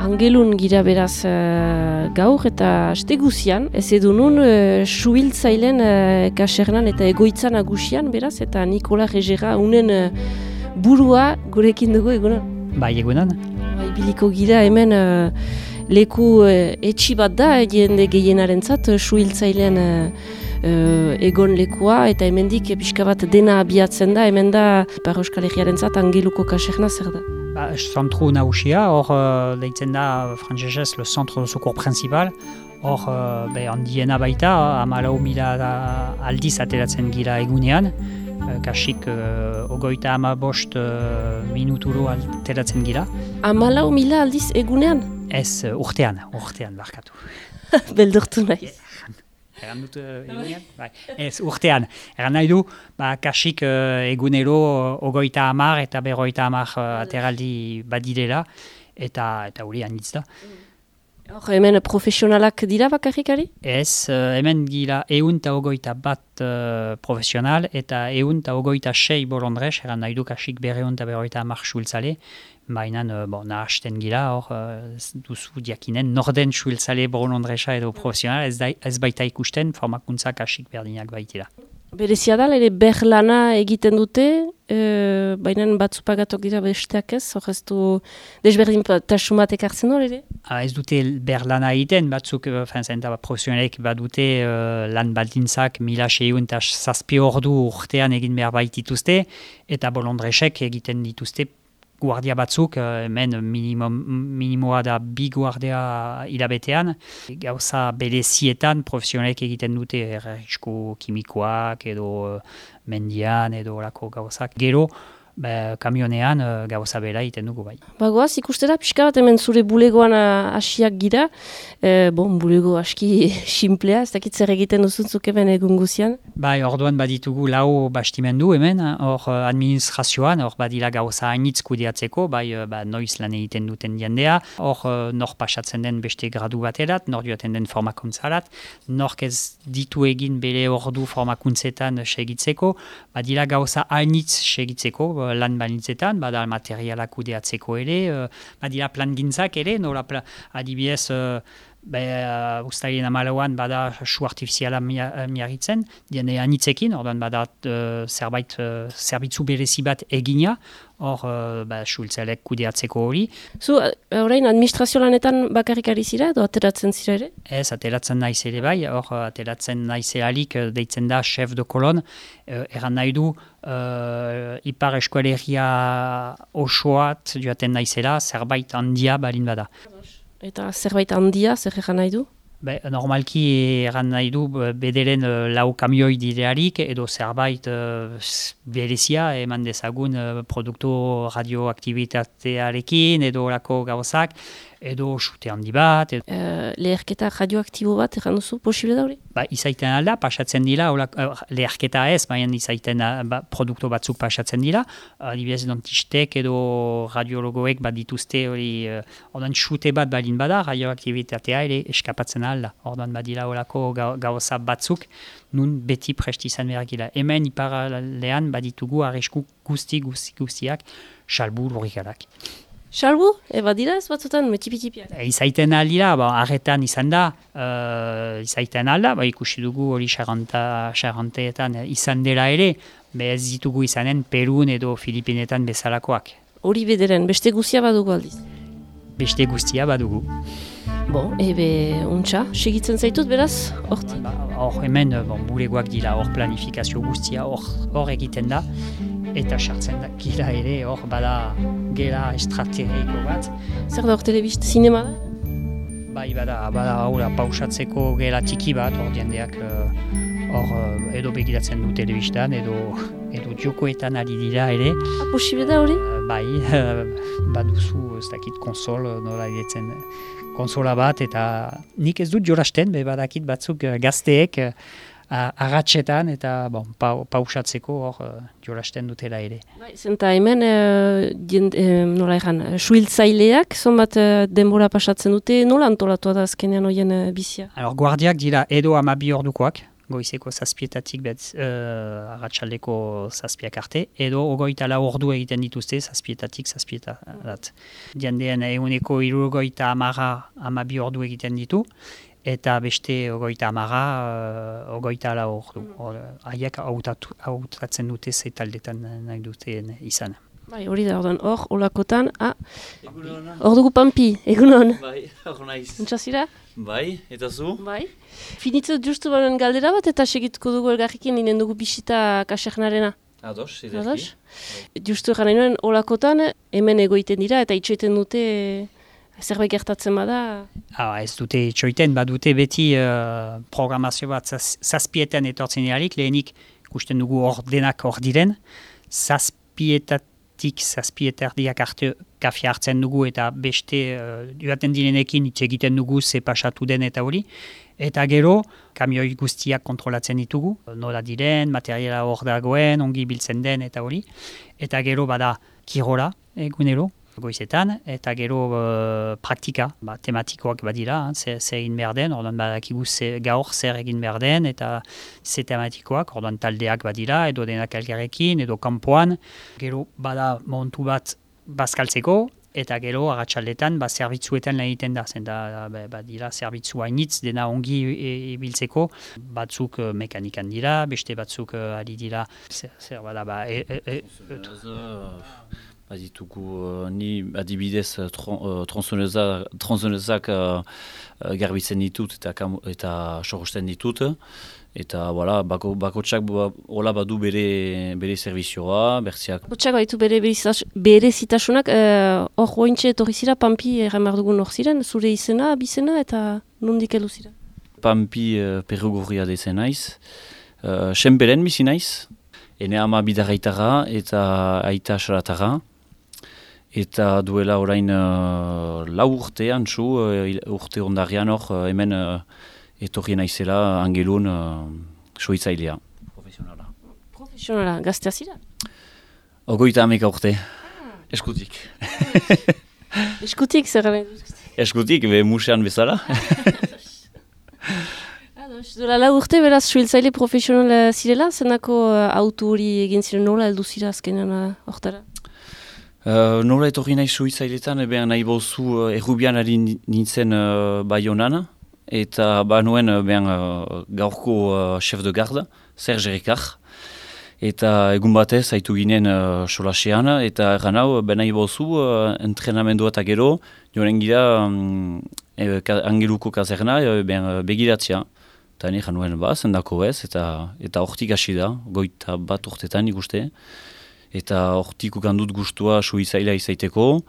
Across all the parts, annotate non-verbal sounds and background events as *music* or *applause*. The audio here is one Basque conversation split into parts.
Angelun gira beraz uh, gaur eta aste guzian, ez edu nun uh, suhiltzailen uh, kasernan eta egoitzan agusian beraz, eta Nikola Regera unen uh, burua gurekin dugu egunan. Bai egunan. Bai biliko gira hemen uh, leku uh, etxi bat da, jende gehienaren zat, uh, suhiltzailen uh, uh, egon lekua eta hemendik pixka bat dena abiatzen da, hemen da Euskal Herriaren zat Angeluko kaserna zer da. Ba, zentru nahusia, hor uh, deitzen da frantzesez le centre de secours principal. Hor uh, be, handiena baita, amalau mila aldiz ateratzen gira egunean. Uh, kasik uh, ogoita ama bost uh, minuturo ateratzen gira. Amalau mila aldiz egunean? Ez urtean, urtean barkatu. *laughs* Beldurtu nahi. Eran dut uh, egunean? Bai. Ez, urtean. Eran nahi du, ba, kasik uh, egunero ogoita amar eta berroita amar uh, ateraldi badirela, eta eta hori anitz da. Hor, hemen profesionalak dira bakarrikari? Ez, uh, hemen gira egun eta ogoita bat uh, profesional, eta egun eta ogoita sei bolondrez, eran nahi du kasik berreun eta berroita amar suiltzale, baina uh, bon, nahasten gira, hor, uh, duzu diakinen, norden suiltzale bolondreza edo profesional, ez, da, ez baita ikusten, formakuntzak kasik berdinak baitira. Berezia da, ere berlana egiten dute, e, baina batzu pagatok dira besteak ez, hor desberdin tasumatek hartzen hor ere? Ha, ez dute berlana egiten, batzuk zenta, profesionalek bat dute uh, lan baldintzak mila seiun eta zazpi ordu urtean egin behar baitituzte, eta bolondresek egiten dituzte guardia batzuk, eh, hemen minimum, minimoa da bi guardia hilabetean. Gauza berezietan profesionalek egiten dute errisku kimikoak edo eh, mendian edo lako gauzak. Gero, Ba, kamionean uh, gauza bera iten dugu bai. Bagoaz, ikustera pixka bat hemen zure bulegoan hasiak gira. E, bon, bulego aski *laughs* simplea, ez dakit zer egiten duzuntzuk hemen egun guzian? Bai, orduan baditugu lau bastimendu hemen, hor administrazioan, hor badila gauza hainitz kudeatzeko, bai ba, noiz lan egiten duten jendea, hor nor pasatzen den beste gradu baterat, nor duaten den formakuntzarat, nor ez ditu egin bere ordu formakuntzetan segitzeko, badila gauza hainitz segitzeko, lan banitzetan, bada materialak kudeatzeko ere, uh, badira plan gintzak ere, nola adibidez, be, uh, ustarien amalauan bada su artifiziala miarritzen, diene anitzekin, ordan bada uh, zerbait, uh, zerbitzu berezi bat egina, hor uh, ba, sultzelek kudeatzeko hori. Zu, horrein, administrazio lanetan bakarrik ari zira edo ateratzen zira ere? Ez, ateratzen naiz ere bai, hor ateratzen naiz alik deitzen da chef de kolon, uh, eran nahi du uh, ipar eskualeria osoat joaten naizela, zerbait handia balin bada. Eta zerbait handia, zer egan nahi du? Be, normalki eran nahi du bederen uh, lau kamioi didearik edo zerbait uh, berezia eman dezagun uh, produktu radioaktivitatearekin edo lako gauzak edo sute handi bat. Edo... Uh, leherketa radioaktibo bat egan duzu, posible da hori? Ba, izaiten alda, pasatzen dira, uh, leherketa ez, baina izaiten uh, ba, produktu batzuk pasatzen dira. Adibidez, dentistek edo radiologoek bat dituzte hori, uh, ordan sute bat balin bada, radioaktibitatea ere eskapatzen alda. Ordan badira horako gauza batzuk, nun beti presti izan behar gila. Hemen iparalean baditugu arrisku guzti guzti guztiak, salbu lorikarak. Salbu, eba dira ez batzutan, metipitipiak? E, izaiten aldira, ba, arretan izan da, uh, izaiten alda, ba, ikusi dugu hori xarranteetan izan dela ere, be ez ditugu izanen Perun edo Filipinetan bezalakoak. Hori bederen, beste guztia badugu aldiz? Beste guztia badugu. Bon, ebe, untxa, segitzen zaitut beraz, horti? Ba, hor hemen, bon, bulegoak dira, hor planifikazio guztia, hor egiten da, eta sartzen da gira ere hor bada gela estrategiko bat. Zer da hor telebist, sinema da? Bai, bada, bada haura pausatzeko gela txiki bat hor diendeak hor uh, edo begiratzen du telebistan edo edo jokoetan ari dira ere. Ha, posible da hori? Uh, bai, *laughs* baduzu ez dakit konsol nola edetzen konsola bat eta nik ez dut jorasten, be badakit batzuk gazteek agatxetan eta bon, pausatzeko hor uh, jolasten dutela ere. Bai, zenta hemen, uh, jend, uh, nola egan, suhiltzaileak, zonbat uh, denbora pasatzen dute, nola antolatu da azkenean hoien uh, bizia? Alor, guardiak dira edo amabi ordukoak, goizeko zazpietatik bet uh, agatsaldeko zazpiak arte, edo ogoita la ordu egiten dituzte zazpietatik zazpietarat. Diandean eguneko irugoita amaga amabi ordu egiten ditu, eta beste ogoita amaga uh, ogoita la ordu. Haiek hautatzen dute zeitaldetan nahi dute izan. Bai, hori da, orduan, hor, olakotan, ah, hor dugu pampi, egunon. Bai, hor naiz. Untsazira? Bai, eta zu? Bai. Finitzu justu baren galdera bat eta segituko dugu elgarrikin ninen dugu bisita kasernarena. Ados, ederki. Ados? Bai. Justu gana inoen, olakotan, hemen egoiten dira eta itxoiten dute zerbait gertatzen bada. Ah, ez dute itxoiten, badute beti uh, programazio bat zazpietan etortzen erik, lehenik ikusten dugu hor denak hor diren, zazpietat tik zazpieterdiak arte kafe hartzen dugu eta beste uh, duaten direnekin hitz egiten dugu ze pasatu den eta hori. Eta gero, kamioi guztiak kontrolatzen ditugu, nola diren, materiala hor dagoen, ongi biltzen den eta hori. Eta gero bada kirola egunero, goizetan, eta gero uh, praktika, ba, tematikoak badira, zer, zer egin behar den, orduan badakigu ze, gaur zer egin behar den, eta ze tematikoak, orduan taldeak badira, edo denak elgarrekin, edo kanpoan, gero bada montu bat bazkaltzeko, eta gero agatxaldetan ba, zerbitzuetan lan egiten da, zen da, badira zerbitzu hainitz, dena ongi ibiltzeko, batzuk uh, mekanikan dira, beste batzuk uh, ari dira, zer, zer bada, ba, e, e, e, baditugu uh, ni adibidez uh, tronzonezak uh, uh, garbitzen ditut eta eta sorosten ditut eta voilà, bako, bako txak hola badu bere, bere servizioa, bertziak. Bako baditu bere bere zitasunak, hor uh, ointxe etorri zira, Pampi erran behar dugun hor ziren, zure izena, bizena eta nondik elu zira? Pampi uh, perrugurria dezen naiz, uh, senperen bizi naiz, ene ama bidarraitara eta aita saratara, Eta duela orain uh, lau urte antzu, uh, urte ondarian hor, uh, hemen uh, etorri naizela angelun uh, soitzailea. Profesionala. Profesionala, gaztea zira? Ogoita ameka urte, ah. eskutik. *laughs* eskutik, zer garen? Eskutik, be musean bezala. *laughs* Duela lau urte, beraz, suhiltzaile profesionala zirela, zenako uh, autu hori egin ziren nola, eldu zira azkenean uh, hortara? Uh, nola etorri nahi suizailetan, ebean nahi bozu uh, errubian ari nintzen uh, bai honan, eta ba nuen uh, gaurko uh, chef de garde, Serge Ricard, eta egun batez haitu ginen uh, solasean, eta erran hau, ben nahi bozu uh, entrenamendu eta gero, joan gira um, e, ka, angeluko kazerna, ben, uh, begiratzea. Eta nire nuen ba, zendako ez, eta eta hortik hasi da, goita bat urtetan ikuste eta hortik ukandut gustua suizaila izaiteko.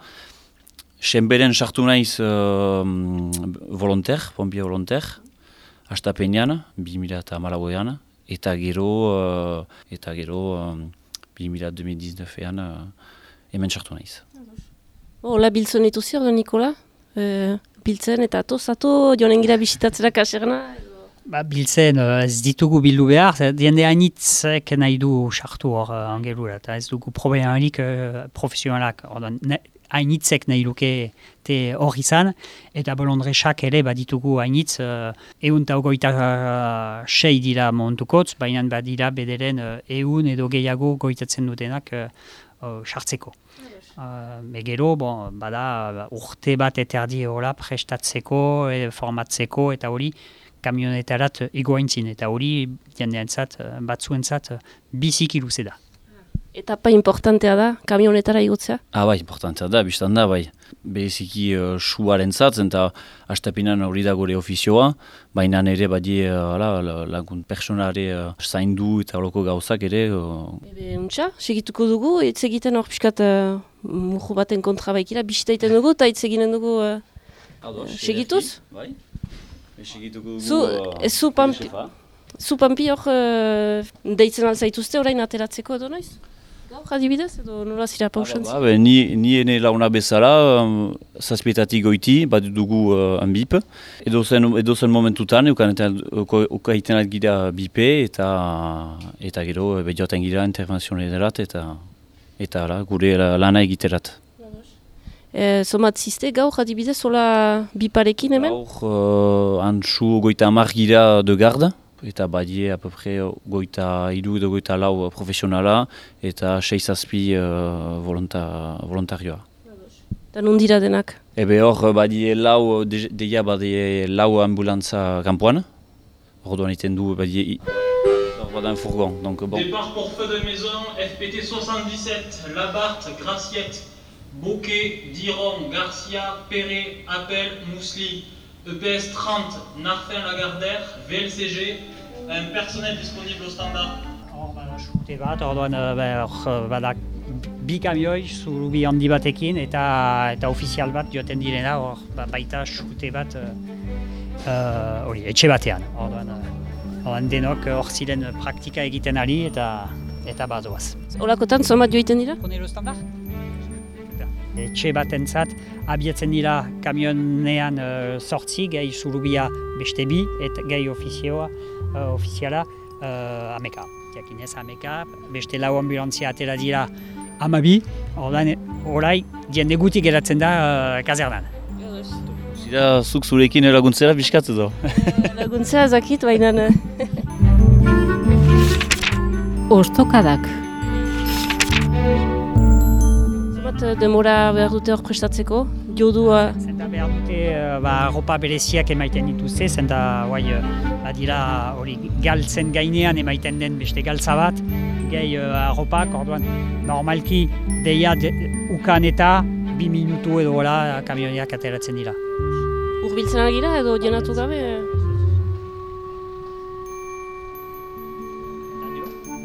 Senberen sartu naiz uh, volonter, pompia volonter, hasta peñan, 2008an, eta gero, uh, eta gero um, 2019an uh, hemen sartu naiz. Hola, biltzen dituzi hor Nikola? E, biltzen eta ato, ato, joan engira bisitatzera kaserna? Ba, biltzen uh, ez ditugu bildu behar, diende hainitzek nahi du sartu hor uh, angelura, eta ez dugu problemarik uh, profesionalak. Hainitzek nahi duke te hor izan, eta bolondresak ere baditugu hainitz, uh, egun eta ogoita uh, sei dira montukotz, baina badira bederen uh, egun edo gehiago goitatzen dutenak uh, sartzeko. Uh, Megero, bon, bada urte bat eterdi hola prestatzeko, e, formatzeko eta hori, kamionetarat egoaintzin, eta hori jendeantzat, eh, batzuentzat, eh, biziki luze da. Etapa importantea da, kamionetara igotzea? Ah, bai, importantea da, biztan da, bai. Beziki uh, suaren zatzen, eta astapinan hori da gore ofizioa, baina ere badi uh, lagun personare uh, zaindu eta loko gauzak ere. Uh... Ebe, untxa, segituko dugu, hitz egiten hor piskat uh, muhu baten kontra baikira, bisita dugu, eta hitz eginen dugu uh, segituz? Bai. Zu, zu pampi, zu pampi hor uh, deitzen alzaituzte orain ateratzeko edo noiz? Gaur adibidez edo nola zira pausan ba, ba, Ni, ni ene launa bezala, um, zazpietatik goiti, bat dugu uh, bip. Edo zen, edo zen momentutan, uka iten gira bipe eta eta gero behioten gira intervenzionerat eta eta ara, gure lana egiterat. E, Zomat ziste gaur adibidez, zola biparekin hemen? Gaur uh, antxu goita amar gira de garda, eta badie apopre goita idu edo goita lau profesionala eta seizazpi uh, volonta, volontarioa. Eta nundira denak? Ebe hor badie lau, deia badie lau ambulantza kampuan, hor duan iten du badie un fourgon. Donc, bon. Départ pour feu de maison, FPT 77, Labarthe, Graciette, Bouquet, Diron, Garcia, Perret, Appel, Mousli, EPS 30, Narfin Lagardère, VLCG, un personnel disponible au standard. Bat, orduan hor bada bi kamioi zurubi handi batekin eta eta ofizial bat joaten direna hor baita xute bat hori uh, etxe batean. Orduan, uh, denok hor ziren praktika egiten ari eta eta badoaz. Olakotan, joiten dira? Konero standard? Etxe batentzat abiatzen dira kamionean uh, sortzi, gehi surubia beste bi, eta gehi ofizioa, uh, ofiziala uh, ameka. Jakinez ameka, beste lau ambulantzia atera dira amabi, ordan orai diende gutik geratzen da uh, kazernan. Zira zuk zurekin laguntzera biskatzu do. laguntzera *laughs* zakit, baina... Ostokadak. Eh, demora behar dute hor prestatzeko? Jodua? Zenta behar dute uh, ba, ropa bereziak emaiten dituzte, zenta bai, badira hori galtzen gainean emaiten den beste galtza bat, gehi uh, ropak, orduan normalki deia de, ukan eta bi minutu edo hola kamioniak ateratzen dira. Urbiltzen agira edo jenatu gabe?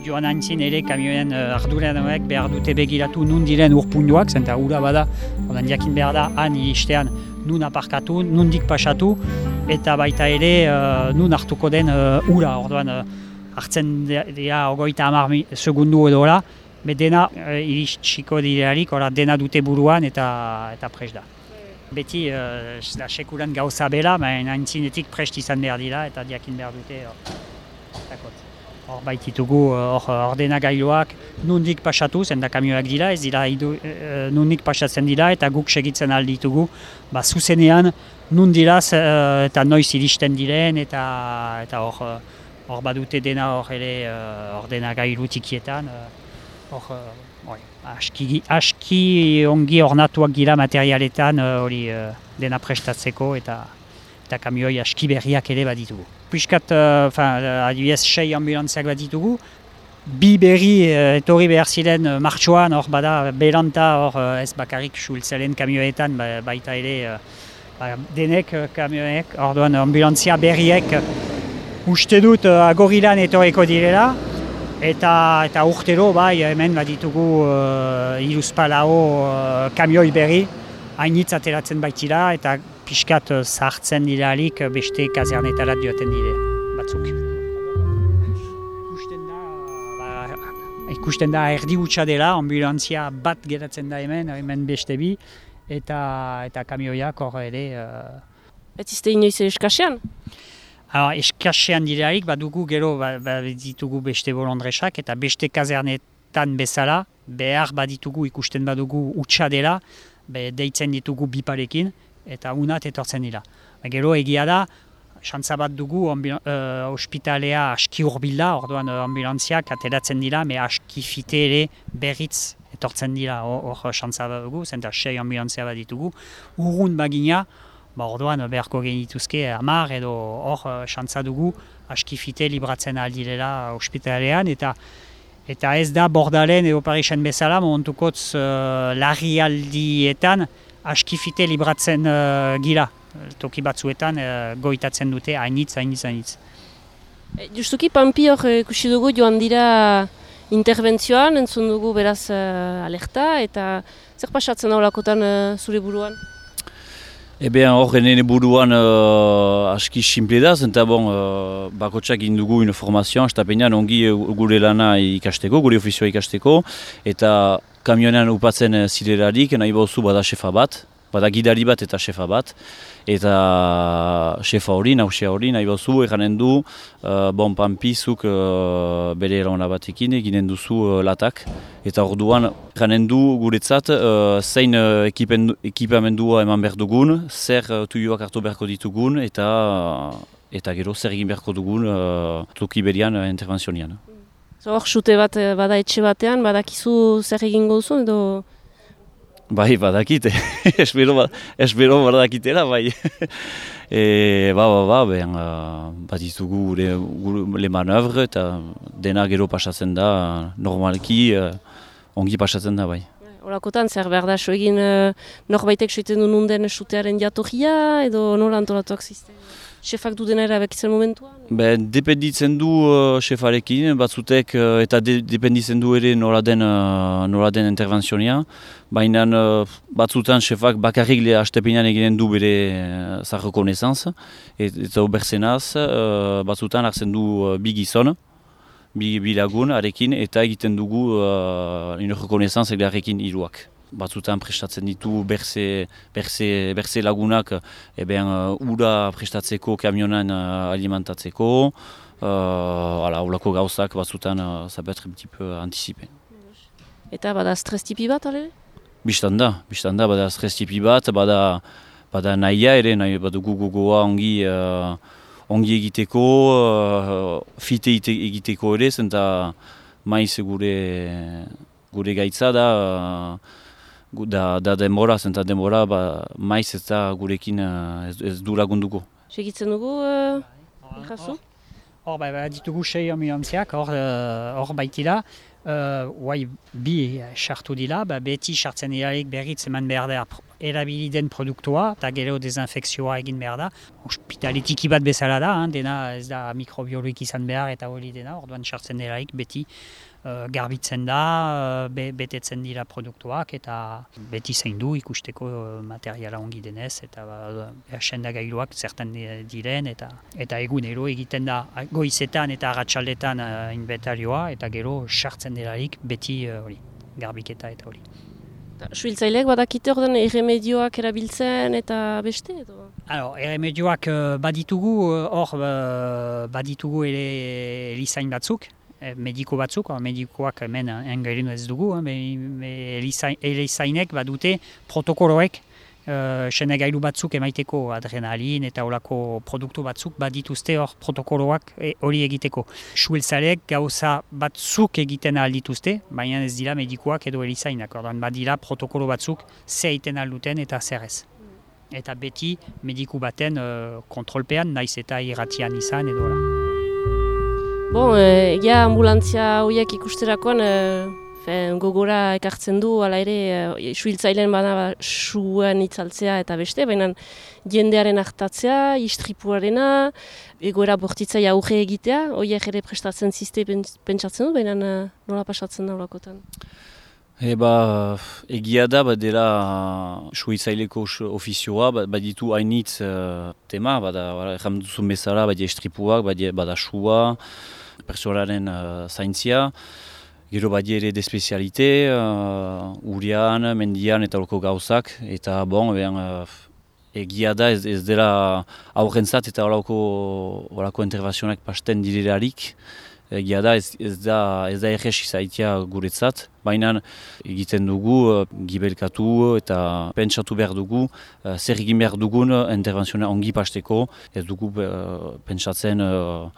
Joan antzin ere kamioen uh, arduradoek behar dute begiratu nun diren urpunduak, zenta ura bada, odan jakin behar da, han istean nun aparkatu, nundik pasatu, eta baita ere uh, nun hartuko den uh, ura, orduan uh, hartzen dira ogoita amar segundu edo ora, be dena uh, iritsiko direarik, ora dena dute buruan eta eta pres da. Beti, uh, da sekuran gauza bela, baina antzinetik prest izan behar dira eta jakin behar dute. Uh, hor baititugu hor ordenagailuak nundik pasatu, zenda kamioak dira, ez dira idu, e, nundik pasatzen dira eta guk segitzen alditugu, ba zuzenean nundira eta noiz iristen diren eta eta hor hor badute dena hor ere ordenagailu tikietan, hor aski, aski ongi ornatuak gira materialetan hori dena prestatzeko eta eta kamioi aski berriak ere baditugu. Piskat, uh, uh, adibidez, sei ambulantziak bat ditugu, bi berri uh, etorri behar ziren uh, martxoan, hor bada, belanta, hor uh, ez bakarrik sultzelen kamioetan, ba, baita ere, uh, ba, denek uh, kamioek, hor duan ambulantzia berriek, uh, uste dut uh, agorilan etorreko direla, eta eta urtero bai hemen baditugu uh, iruzpalao uh, kamioi berri, hainitz ateratzen baitira, eta pixkat eh, zartzen diralik eh, beste kazernetarat joaten dire batzuk. Ikusten da, ba, ikusten da erdi gutxa dela, ambulantzia bat geratzen da hemen, hemen beste bi, eta eta kamioiak hor ere... Uh... Ez izte inoiz eskasean? Alors, eskasean direarik, badugu gero ba, ba, ditugu beste bolondresak, eta beste kazernetan bezala, behar baditugu ikusten badugu utxa dela, be, deitzen ditugu biparekin, eta unat etortzen dira. Ba, gero egia da, xantza bat dugu uh, ospitalea aski urbilda, orduan uh, ambulantziak ateratzen dira, me aski fite ere berriz etortzen dira hor xantza bat dugu, zenta sei ambulantzia bat ditugu. Urrun bagina, ba, orduan beharko genituzke amar edo hor xantza dugu aski fite libratzen aldirela ospitalean, eta Eta ez da bordalen edo Parisen bezala, momentukotz uh, larri aldietan, askifite libratzen uh, gira. Toki batzuetan uh, goitatzen dute hainitz, hainitz, hainitz. E, justuki, Pampi hor ikusi dugu joan dira interbentzioan, entzun dugu beraz uh, alerta, eta zer pasatzen hau lakotan uh, zure buruan? Eben hor nene buruan uh, aski simple da, zenta bon, uh, bakotsak indugu informazioan, estapenean ongi gure lana ikasteko, gure ofizioa ikasteko, eta kamionean upatzen eh, zirelarik, nahi bauzu bada xefa bat, bada gidari bat eta xefa bat, eta xefa hori, nausia hori, nahi bauzu, eranen du, uh, bon pampizuk uh, bere erona batekin, eginen duzu uh, latak, eta orduan eranen du guretzat, uh, zein uh, ekipamendua eman behar dugun, zer uh, tuioak hartu beharko ditugun, eta eta gero zer egin beharko dugun uh, toki berian uh, intervenzionian. Hor, xute bat eh, bada etxe batean, badakizu zer egingo duzu edo... Bai, badakite, *laughs* espero, ba, espero badakitela, bai. *laughs* e, ba, ba, ba, ben, uh, bat izugu gure, gure le manövre eta dena gero pasatzen da, normalki uh, ongi pasatzen da, bai. Holakotan, zer behar da, so egin uh, norbaitek soiten du nunden sutearen jatorria edo nola antolatuak zizte? Chefak du dena erabekitzen momentuan? Ben, dependitzen du uh, chefarekin, batzutek uh, eta de, dependitzen du ere nola den, uh, nola den intervenzionia. Baina uh, batzutan chefak bakarrik le hastepinan eginen du bere uh, zarroko. Et, eta oberzenaz, uh, batzutan hartzen du uh, bi bi, bi arekin, eta egiten dugu uh, inorroko nezanz egarekin hiruak batzutan prestatzen ditu berze, berze, berze lagunak eben uh, ura prestatzeko kamionan uh, alimentatzeko. Uh, ala, ulako gauzak batzutan uh, ça peut être un petit peu anticipé. Eta bada stres tipi bat, ale? Bistan da, bistan da, bada stres tipi bat, bada, bada nahia ere, nahi badugu gogoa ongi, uh, ongi egiteko, uh, fite egiteko ere, zenta maiz gure, gure gaitza da, uh, da, da denbora, zenta denbora, ba, maiz ez da gurekin uh, ez, ez du lagunduko. Segitzen dugu, uh, jaso? Hor, ba, ba, ditugu sei ambulanziak, hor, uh, hor baitila, uh, guai bi sartu dila, ba, beti sartzen dilarik berriz eman behar da erabili den produktua, eta gero dezinfekzioa egin behar da. Hospitalitiki bat bezala da, dena ez da mikrobioloik izan behar eta hori dena, orduan sartzen dilarik beti garbitzen da, uh, betetzen dira produktuak eta beti zein du ikusteko uh, materiala ongi denez eta uh, gailuak zertan diren eta eta egunero egiten da goizetan eta agatsaldetan inbetarioa eta gero sartzen delarik beti hori garbiketa eta hori. Suhiltzaileak badakite orden erremedioak erabiltzen eta beste edo? Alors, erremedioak baditugu, hor baditugu ere elizain batzuk, Eh, mediko batzuk, medikoak hemen engairinu ez dugu, erizainek badute protokoloek uh, senegailu batzuk emaiteko adrenalin eta olako produktu batzuk badituzte hor protokoloak eh, hori egiteko. Suelzaleek gauza batzuk egiten aldituzte, baina ez dira medikoak edo erizainak, ordan badira protokolo batzuk ze egiten alduten eta zer ez. Eta beti mediku baten uh, kontrolpean, naiz eta irratian izan edo Bon, e, ja ambulantzia horiek ikusterakoan e, gogora ekartzen du, ala ere, e, suhiltzailen bana suan itzaltzea eta beste, baina jendearen hartatzea, istripuarena, egoera bortitzai aurre egitea, horiek ere prestatzen ziste pentsatzen du, baina nola pasatzen da holakotan. Eba, egia da, bat dela suhiltzaileko ofizioa, bat, bat ditu hainitz uh, tema, bada, erram duzun bezala, bat estripuak, bat bada sua, persoanaren uh, zaintzia, gero badi ere despezialite, uh, urian, mendian eta olko gauzak, eta bon, ben, uh, egia da ez, ez dela aurrentzat eta olako, olako intervazionak pasten direlarik, egia da ez, ez da ez da erres izaitia guretzat, baina egiten dugu uh, gibelkatu eta pentsatu behar dugu uh, zer egin behar dugun intervenzioa ongi pasteko, ez dugu pentsatzen uh,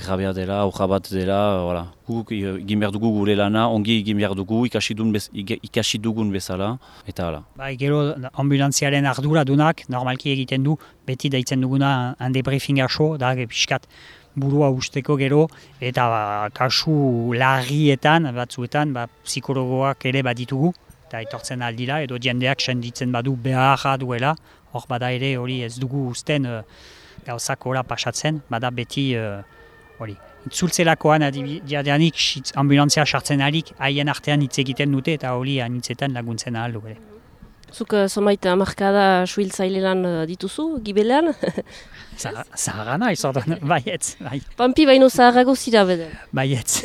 grabea dela, aurra bat dela, voilà. guk egin behar dugu gure lana, ongi egin behar dugu, ikasi, bez, ikasi dugun bezala, eta hala. Ba, gero ambulantziaren ardura dunak, normalki egiten du, beti daitzen duguna hande briefing aso, da, piskat, burua usteko gero eta ba, kasu larrietan batzuetan ba, psikologoak ere baditugu eta etortzen aldila edo jendeak senditzen badu beharra duela hor bada ere hori ez dugu usten uh, gauzak ora pasatzen bada beti uh, hori Itzultzelakoan adibideanik ambulantzia sartzen alik haien artean hitz egiten dute eta hori anitzetan laguntzen ahal ere. Zuk somait amarkada suhiltzaile lan uh, dituzu, gibelean? Zaharra nahi, zordan, baietz. Bai. Pampi baino zaharrago zira beden? Baietz.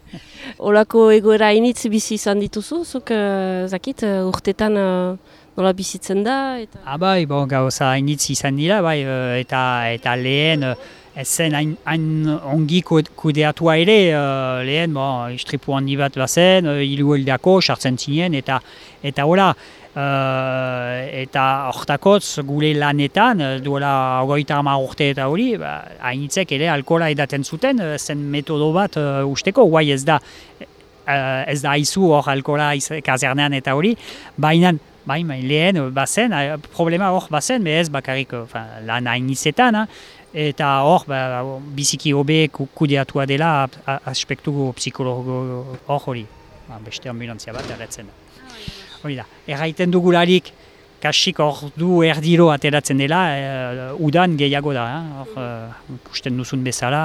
*laughs* Olako egoera initz bizi izan dituzu, zuk uh, zakit urtetan uh, nola bizitzen da? Eta... Ah, bai, bon, gauza initz izan dira, bai, eta, eta lehen... Ez zen hain, hain ongi kudeatua ere, uh, lehen, bon, istripu handi bat bazen, uh, ilu sartzen zinen, eta eta ora, eta hortakotz gure lanetan, duela ogoita ama urte eta hori, ba, hainitzek ere alkola edaten zuten, zen metodo bat uh, usteko, guai ez da, ez da haizu hor alkola kazernean eta hori, baina Bai, bai, lehen, bazen, problema hor bazen, behez bakarrik lan hainizetan, eta hor, ba, biziki hobe kudeatua dela aspektu psikologo hor hori. Ba, beste ambulantzia bat erretzen da. Hori da, erraiten dugularik, kasik hor du erdiro ateratzen dela, e, udan gehiago da, hor, e, ikusten duzun bezala,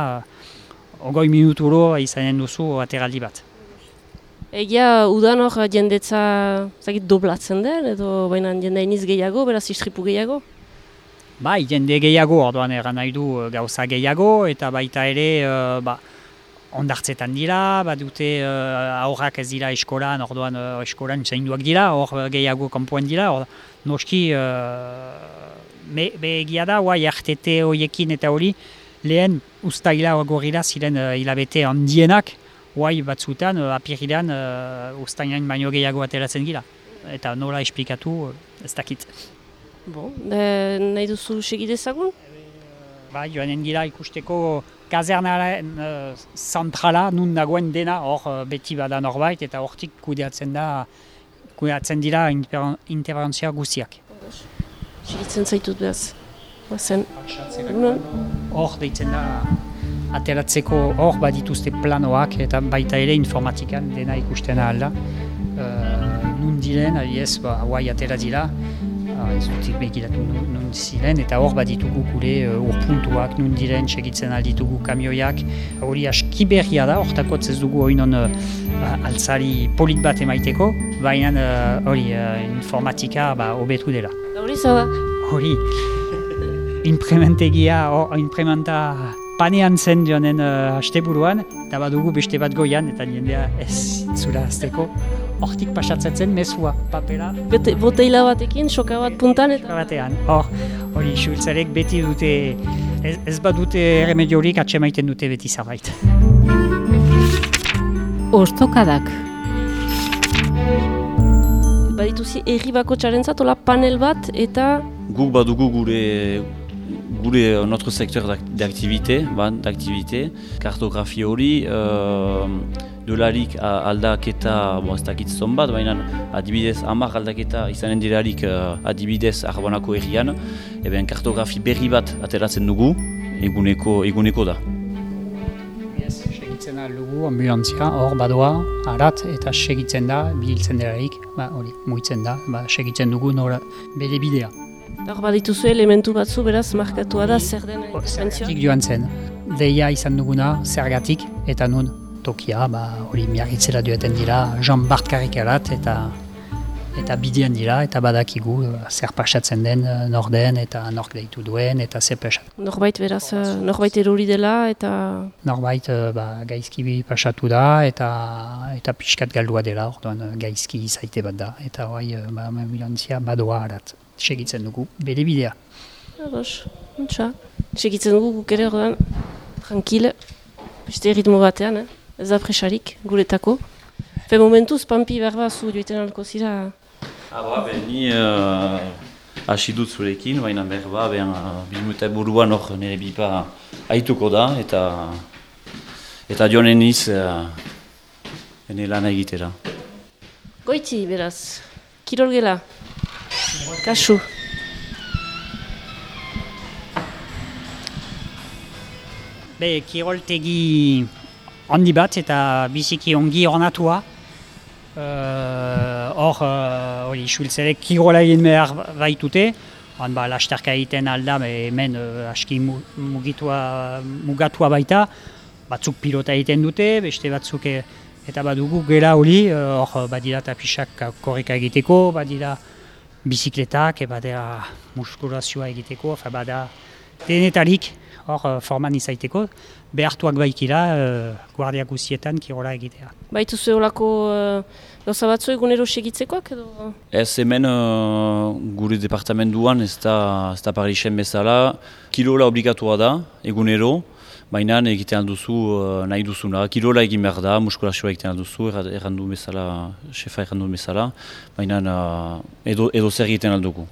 ogoi minuturo izanen duzu ateraldi bat. Egia, udan hor jendetza zakit, doblatzen den, edo baina jende iniz gehiago, beraz istripu gehiago? Bai, jende gehiago, orduan eran nahi du gauza gehiago, eta baita ere, uh, ba, ondartzetan dira, badute uh, aurrak ez dira eskolan, orduan uh, eskolan zainduak dira, hor uh, gehiago kanpoan dira, hor noski uh, me, egia da, guai, artete horiekin eta hori, lehen ustaila gorila ziren uh, hilabete handienak, guai batzutan, uh, apirilan uh, ustailan baino gehiago ateratzen gira. Eta nola esplikatu, ez dakit. Bon, de, nahi duzu segidezagun? Bai, joanen gira ikusteko kazernaren uh, zentrala nun dagoen dena hor uh, beti bada norbait eta hortik kudeatzen da kudeatzen dira interventzioa guztiak. Sigitzen zaitut behaz. Bazen. Hor deitzen da ateratzeko hor badituzte planoak eta baita ere informatikan dena ikusten alda. Uh, nun diren, ez, ba, hauai atera dira, Ez dut begiratu nun ziren, eta hor bat ditugu gure uh, urpuntuak, nun diren, segitzen alditugu kamioiak. Hori aski berria da, hortako ez dugu hori non uh, altzari polit bat emaiteko, baina uh, hori uh, informatika ba, obetu dela. Hori zaba? Hori, implementegia, implementa panean zen joanen uh, haste buruan, eta badugu beste bat goian, eta jendea ez zura azteko hortik pasatzen mesua, papera. Bete, boteila batekin, soka bat puntan eta... batean, hor, hori xultzarek beti dute, ez, ez bat dute remediorik atxemaiten dute beti zabait. Ostokadak. Badituzi erri bako txarentzat, panel bat eta... Guk badugu gure gure notre secteur d'activité, d'activité, kartografia hori, uh, dolarik aldaketa, bon, ez dakit zonbat, baina adibidez hamar aldaketa izanen dirarik uh, adibidez Arbonako errian, eben kartografi berri bat ateratzen dugu, eguneko, eguneko da. Segitzen da lugu, ambulantzia, hor badoa, arat, eta segitzen da, biltzen dirarik, ba, hori, muitzen da, ba, segitzen dugu nora bere bidea. Hor badituzu elementu batzu beraz markatua da zer den Zergatik joan zen, deia izan duguna zergatik? Eta nun tokia, ba, hori miarritzera dueten dira, Jean Bart karikarat eta eta bidean dira eta badakigu eh, zer pasatzen den eh, norden eta nork deitu duen eta zer pasat. Norbait beraz, eh, norbait erori dela eta... Norbait ba, gaizki pasatu da eta eta pixkat galdua dela, orduan gaizki zaite bat da. Eta hori ba, badoa arat segitzen dugu, bere bidea. Ados, untsa. Segitzen dugu guk ere ordan, tranquil, beste ritmo batean, eh? ez da presarik, guretako. Fe momentuz, pampi berba zu joiten alko zira. Ah, ba, ben, ni uh, hasi dut zurekin, baina berba, ben, uh, bimuta buruan hor nire bipa haituko da, eta eta joanen iz, uh, ene lan egitera. Goiti, beraz, kirol gela. Kasu. Be, kiroltegi handi bat eta biziki ongi ornatua. Uh, hor, uh, hori, suiltzerek kirola egin behar baitute. Han ba, lasterka egiten alda, hemen uh, aski mugitua, mugatua baita. Batzuk pilota egiten dute, beste batzuk eta badugu gera hori, hor, uh, badira eta pixak korrika egiteko, badira bizikletak, badera muskulazioa egiteko, fa bada denetarik hor uh, forman izaiteko, behartuak baikira uh, guardia guztietan kirola egitea. Baitu zueolako uh, gauza batzu egunero segitzekoak edo? Ez hemen uh, gure departamentuan ez da, ez da Parisen bezala, kirola obligatua da egunero, Baina egiten alduzu uh, nahi duzuna, kirola egin behar da, muskulazioa egiten alduzu, errandu bezala, xefa errandu bezala, baina uh, edo, edo zer egiten aldugu.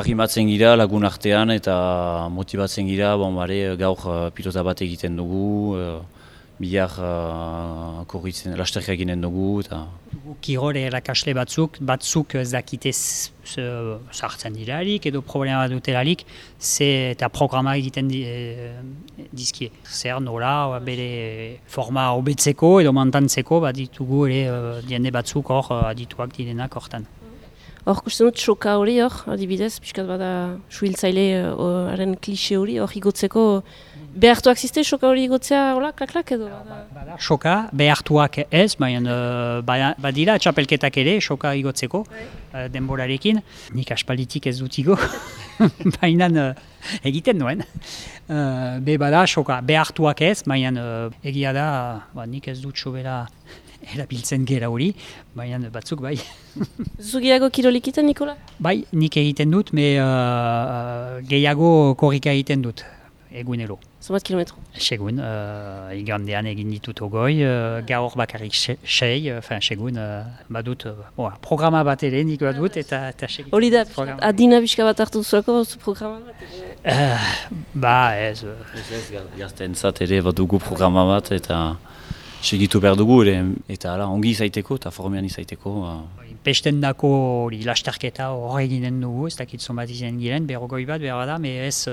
Arrimatzen gira lagun artean eta motibatzen gira, bon, bare, gaur uh, pilota bat egiten dugu, bihar uh, korritzen, lasterka eginen dugu. Eta... Kirore erakasle batzuk, batzuk ez dakite sartzen dirarik edo problema dutelarik, ze eta programa egiten di, e, dizkie. Zer nola, bere forma hobetzeko edo mantantzeko, bat ditugu ere uh, diende batzuk hor uh, adituak direnak hortan. Hor, kusten dut, soka hori hor, adibidez, piskat bada suhiltzaile haren uh, klise hori, hor igotzeko, behartuak ziste soka hori igotzea, hola, klak-klak edo? Bada, bada, soka, behartuak ez, baina uh, badira txapelketak ere, soka igotzeko, uh, denborarekin. Nik aspalitik ez dut igo, *laughs* baina uh, egiten nuen. Uh, be bada, soka, behartuak ez, baina egia da, ba, nik ez dut sobera *laughs* erabiltzen gera hori, baina batzuk bai. *laughs* Zugiago kirolik iten, Nikola? Bai, nik egiten dut, me uh, gehiago korrika egiten dut, egunero. Zomat kilometro? Segun, uh, igandean egin ditut ogoi, uh, gaur bakarrik sei, uh, segun, uh, badut, uh, programa bat ere nik badut, eta, eta segun. Hori da, adina bizka bat hartu zuako, zu programa bat? Uh, ba, ez. Uh, ez ez, gazten zat ere bat dugu programa bat, eta segitu behar dugu, ere, eta ala, ongi izaiteko eta formean izaiteko. Uh. Pesten dako hori lasterketa hor eginen dugu, ez dakit zonbat izan giren, berrogoi bat, behar da, me ez,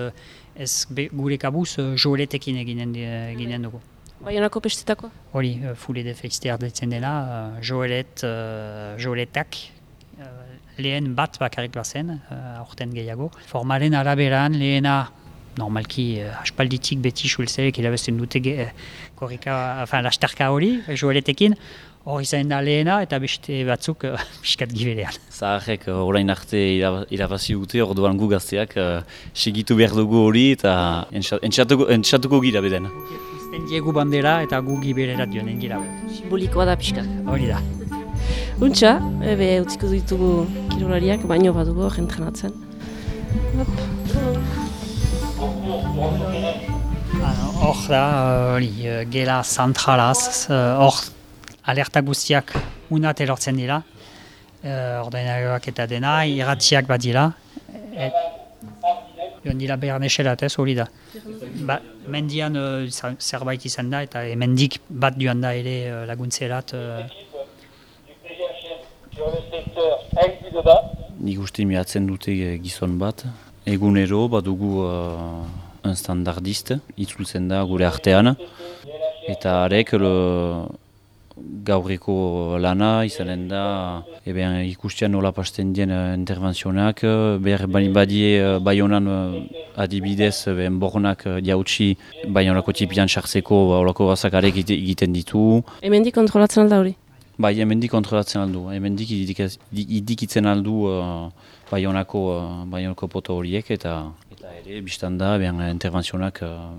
ez be, gure kabuz joletekin eginen, eginen dugu. Baionako pestetako? Hori, fule de feiztear detzen dela, jolet, joletak, lehen bat bakarrik bazen, aurten gehiago. Formaren araberan lehena normalki uh, aspalditik beti xulzerek irabezten dute uh, korrika, enfin, lasterka hori, joeletekin, hori zain da lehena eta beste batzuk *laughs* uh, piskat giberean. Zaharrek uh, orain arte irabazi dute, orduan gu gazteak uh, segitu behar dugu hori eta entxatuko gira beden. Izten diegu bandera eta gu gibererat joan gira. Simbolikoa da piskat. Hori da. Untxa, ebe utziko ditugu kirolariak, baino badugu entrenatzen. Hor da, hori, gela zentralaz, hor alerta guztiak unat erortzen dira, ordenagoak eta dena, irratziak bat dira, joan dira behar neselat ez, hori da. Ba, mendian zerbait izan da, eta mendik bat joan da ere laguntzerat. Nik uste miatzen dute gizon bat, egunero badugu uh, un standardiste, itzultzen da gure artean, eta arek gaurreko lana izanen da eben, ikustean nola pasten dien uh, intervenzionak, behar bani badie uh, bai honan uh, adibidez ben bornak uh, diautsi bai honako tipian sartzeko horako bazakarek egiten ditu. Hemendik kontrolatzen alda hori? Bai, hemendik kontrolatzen aldu, hemendik idikitzen aldu uh, Baionako, uh, Baionako poto horiek eta eta ere biztan da, behan intervenzionak uh,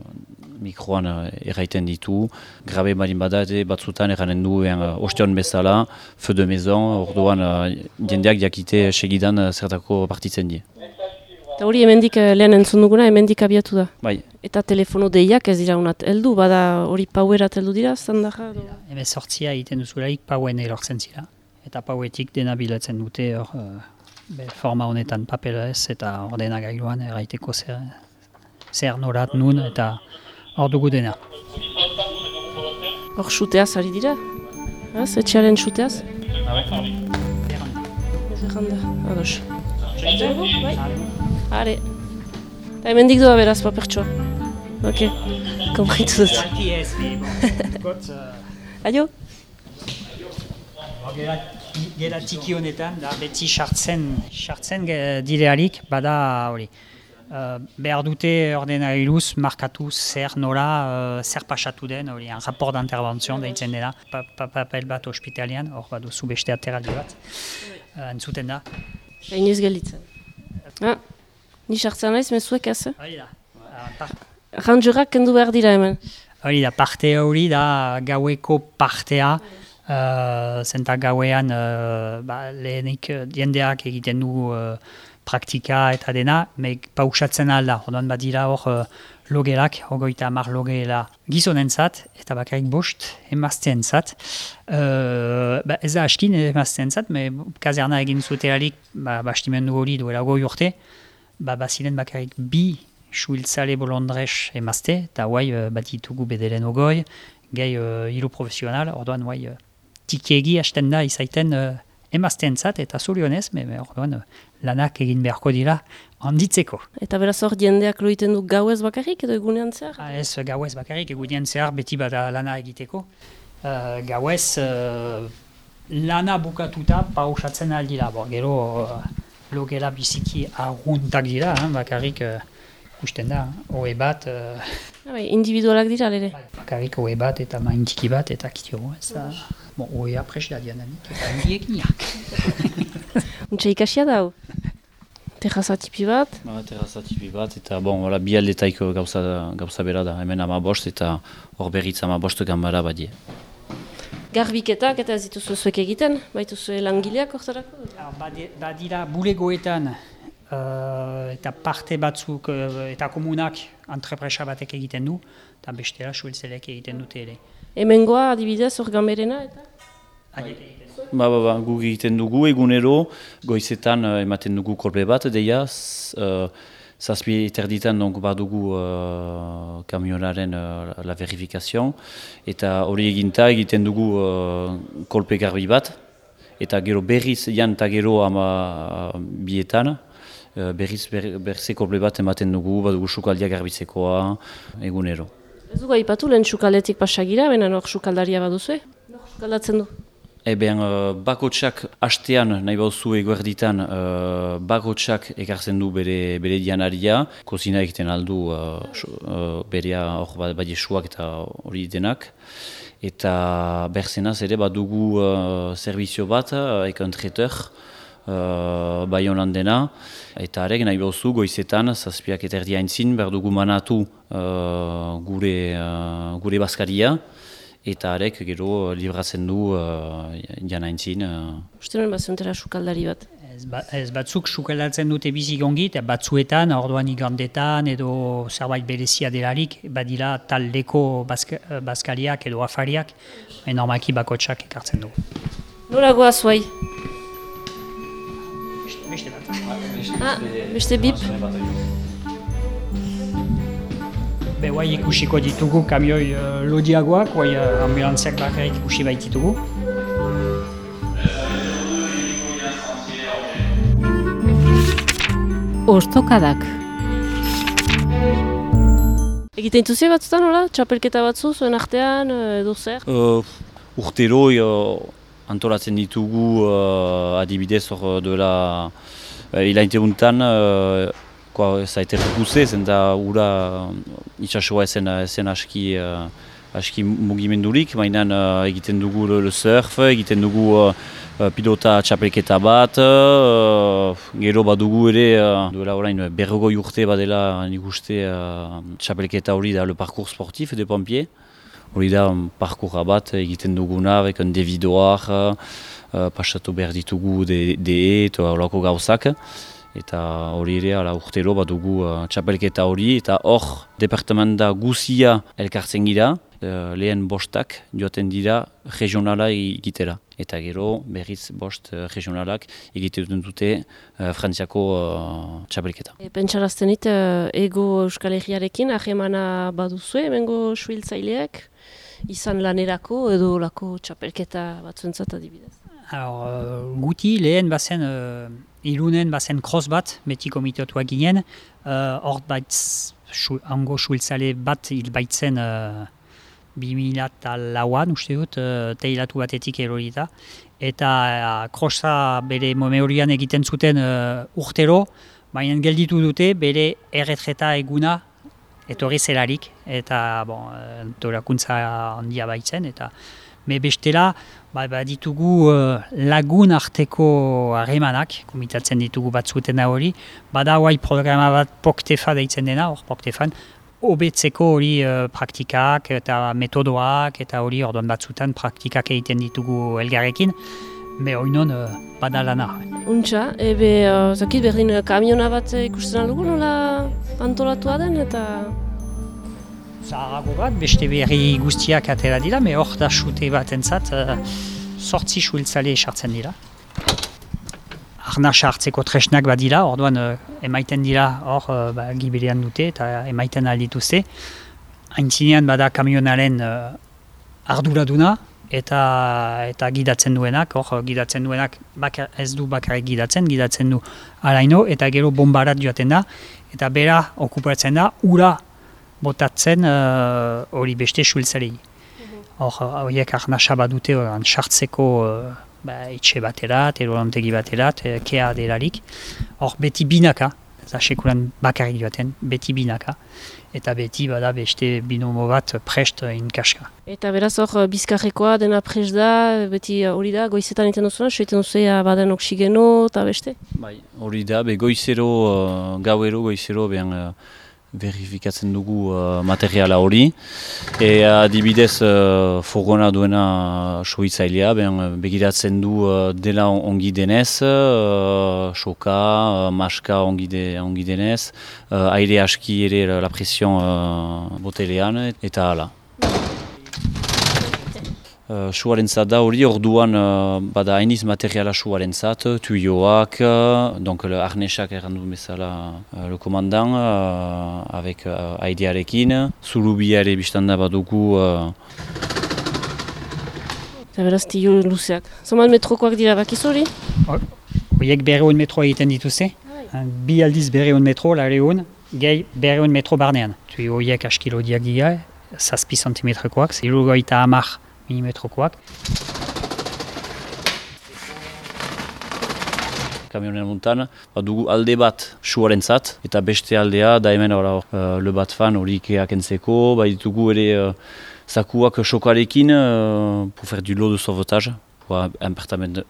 mikroan uh, erraiten ditu. Grabe barin bada ere batzutan erranen du behan uh, ostion bezala, feu de maison, orduan uh, jendeak jakite segidan zertako partitzen die. Eta hori hemendik lehen entzun duguna, hemendik abiatu da. Bai. Eta telefono deiak ez dira unat heldu, bada hori pauerat heldu dira, standarra? Hemen sortzia egiten duzulaik pauen erortzen zira. Eta pauetik dena bilatzen dute hor forma honetan papela ez eta ordena gailuan erraiteko zer, zer norat nun eta hor dugu dena. Hor xuteaz ari dira? Ez, etxearen xuteaz? Erranda, ados. Bai? Are. Eta hemen dik doa beraz, papertxoa. Ok, kompritu dut. *laughs* Adio? gera tiki honetan, da beti sartzen, sartzen direarik, bada hori. Uh, behar dute ordena iluz, markatu zer nola, uh, zer pasatu den, hori, un rapport d'intervention deitzen dela, papel bat ospitalian, hor bat duzu beste ateraldi bat, uh, entzuten da. Gainez gelitzen. Ah, ni sartzen naiz, mezuek ez? Hori da. Ranjurak kendu behar dira hemen. Hori da, parte hori da gaueko partea, Uh, zenta gauean uh, ba, lehenik diendeak egiten du uh, praktika eta dena, me pausatzen alda, orduan badira hor uh, logelak, hogoita amar logela gizonentzat, eta bakarrik bost emazten zat. Uh, ba, ez da askin emazten zat, me kazerna egin zutelarik ba, bastimendu hori duela goi urte, ba, baziren bakarrik bi suiltzale bolondrez emazte, eta guai uh, bat ditugu bedelen ogoi, gehi uh, hilu profesional, orduan guai uh, tikiegi hasten da izaiten uh, emazten zat, eta zurionez, me, me orduan uh, lanak egin beharko dira handitzeko. Eta beraz hor jendeak loiten du gauez bakarrik edo egunean zehar? Ah, ez gauez bakarrik, egunean zehar beti bada lana egiteko. Uh, gauez uh, lana bukatuta pausatzen aldira, bo, gero uh, logela biziki arguntak dira, hein, bakarrik uh, usten da, hoe bat... Uh, bai, individualak dira, lere? Bakarrik hoe bat eta maintiki bat eta kitio, ez da... Bon, hoe apres da diananik eta indiekinak. Untsa ikasia da, terraza tipi bat? Ba, terraza tipi bat, eta bon, wala, bi aldetaiko gauza, gauza bera da, hemen ama bost, eta hor berriz ama bost gambara badie. Garbiketak eta ez dituzu zuek egiten, baituzu langileak hortarako? Badira bulegoetan uh, eta parte batzuk uh, eta komunak entrepresa batek egiten du, eta bestela suelzelek egiten dute ere. Hemengoa adibidez hor gamberena eta? Ba, ba, ba, guk egiten dugu egunero, goizetan uh, ematen dugu kolpe bat, deia, uh, zazpi terditan donk bat dugu uh, kamionaren uh, la verifikazioa, eta hori eginta egiten dugu uh, kolpe garbi bat, eta gero berriz jan eta gero ama uh, bietan, uh, berriz ber, berze kolpe bat ematen dugu, bat dugu sukaldia garbitzekoa egunero. Ez dugu aipatu lehen sukaletik pasagira, benen hor sukaldaria baduzue? Sukaldatzen du? Eben, uh, bakotsak hastean nahi bauzu eguerditan uh, bakotsak ekartzen du bere, bere dianaria. Kozina egiten aldu uh, uh, berea hor bat suak eta hori denak. Eta berzenaz ere badugu uh, servizio bat, uh, uh, bai honan dena. Eta arek nahi bauzu goizetan, zazpiak eta erdia entzin, behar dugu manatu uh, gure, uh, gure baskaria eta arek gero libratzen du uh, jana entzin. Uh. Uste nuen bat sukaldari bat? Ez, ba, ez batzuk sukaldatzen dute bizik ongi, eta batzuetan, orduan igandetan edo zerbait berezia delarik, badira taldeko bazka, bazkariak edo afariak, enormaki bakotsak ekartzen du. Nola goa Beste bat. Ah, beste bip? Be, guai ikusiko ditugu kamioi uh, lodiagoak, guai uh, ambulantziak bakarrik ikusi baititugu. Ostokadak. Egiten dituzue batzutan, hola? Txapelketa batzu, zuen artean, edo zer? Uh, urtero uh, antolatzen ditugu uh, adibidez hor duela uh, ilainte untan, uh, Koa, zaite guze, zen da ura itxasoa ezen, ezen aski, uh, aski mugimendurik, mainan uh, egiten dugu le, le surf, egiten dugu uh, pilota txapelketa bat, uh, gero bat dugu ere, uh, duela orain berrogoi urte badela nik uste uh, txapelketa hori da le parkour sportif de pompier. Hori da parkoura bat egiten duguna, un devidoar, uh, pasatu behar ditugu de, de eta horako gauzak eta hori ere ala urtero bat dugu uh, txapelketa hori eta hor departamenta guzia elkartzen gira, uh, lehen bostak joaten dira regionala egitera. Eta gero berriz bost uh, regionalak egiten dute uh, frantziako uh, txapelketa. E, Pentsarazten dit, uh, ego Euskal Herriarekin ahemana baduzue, emengo suhiltzaileak, izan lanerako edo lako txapelketa batzuentzat adibidez. Alors, uh, guti lehen bazen ilunen bazen cross bat, beti komiteotua ginen, uh, hor uh, baitz, hango suiltzale bat hil baitzen uh, 2000 lauan, uste dut, uh, teilatu batetik erorita. Eta uh, krosa bere mome horian egiten zuten uh, urtero, baina gelditu dute bere erretreta eguna etorri zelarik, eta bon, dorakuntza handia baitzen, eta me bestela, ba, ba ditugu uh, lagun arteko harremanak, komitatzen ditugu batzueten da hori, bada guai programa bat poktefa deitzen dena, hor poktefan, hobetzeko hori uh, praktikak eta metodoak eta hori orduan batzutan praktikak egiten ditugu elgarrekin. Me oinon uh, bada lana. Untxa, ebe, uh, zakit berdin uh, kamiona bat ikusten aldugu nola antolatua den eta... Zaharago bat, beste berri guztiak atera dira, me hor da chute bat entzat, uh, sortzi suiltzale esartzen dira. Arnasa hartzeko tresnak bat dira, orduan uh, emaiten dira hor uh, ba, gibilean dute eta emaiten aldituzte. Aintzinean bada kamionaren uh, arduraduna eta eta gidatzen duenak, hor gidatzen duenak bakar, ez du bakarrik gidatzen, gidatzen du alaino eta gero bombarat joaten da eta bera okupatzen da ura botatzen hori uh, beste suiltzarei. Hor, horiek arnasa bat dute horan sartzeko uh, ba, etxe baterat, erolantegi baterat, e, kea delarik. Hor, beti binaka, eta sekulan bakarrik joaten, beti binaka. Eta beti bada beste binomo bat prest inkaska. Eta beraz hor bizkarrekoa dena prest da, beti hori da, goizetan iten duzuna, sueten duzea baden oksigeno eta beste? Bai, hori da, be goizero, uh, gauero goizero, behan, uh, verifikatzen dugu uh, materiala hori. E adibidez uh, furgona duena soitzailea, ben begiratzen du uh, dela ongi denez, uh, soka, uh, maska ongi, de, ongi denez, uh, aire aski ere la presion uh, botelean, eta hala. Uh, suaren zat da hori, orduan uh, bada hainiz materiala suaren zat, tuioak, uh, donc le arnesak errandu bezala uh, le komandan, uh, avec uh, aidearekin, zulubiare biztanda badugu. Uh... Eta beraz tio luzeak. Zoman metrokoak dira bakiz hori? Horiek berreun metro egiten dituzte, bi aldiz berreun metro, lareun, gehi berreun metro barnean. Tuio horiek askilo diagia, zazpi centimetrekoak, zirugoita hamar milimetrokoak. Kamionen montan, dugu alde bat suaren zat, eta beste aldea, da hemen ora, uh, le bat fan hori ikeak entzeko, ba ditugu ere uh, zakuak sokarekin, uh, pour faire du lot de sauvetage,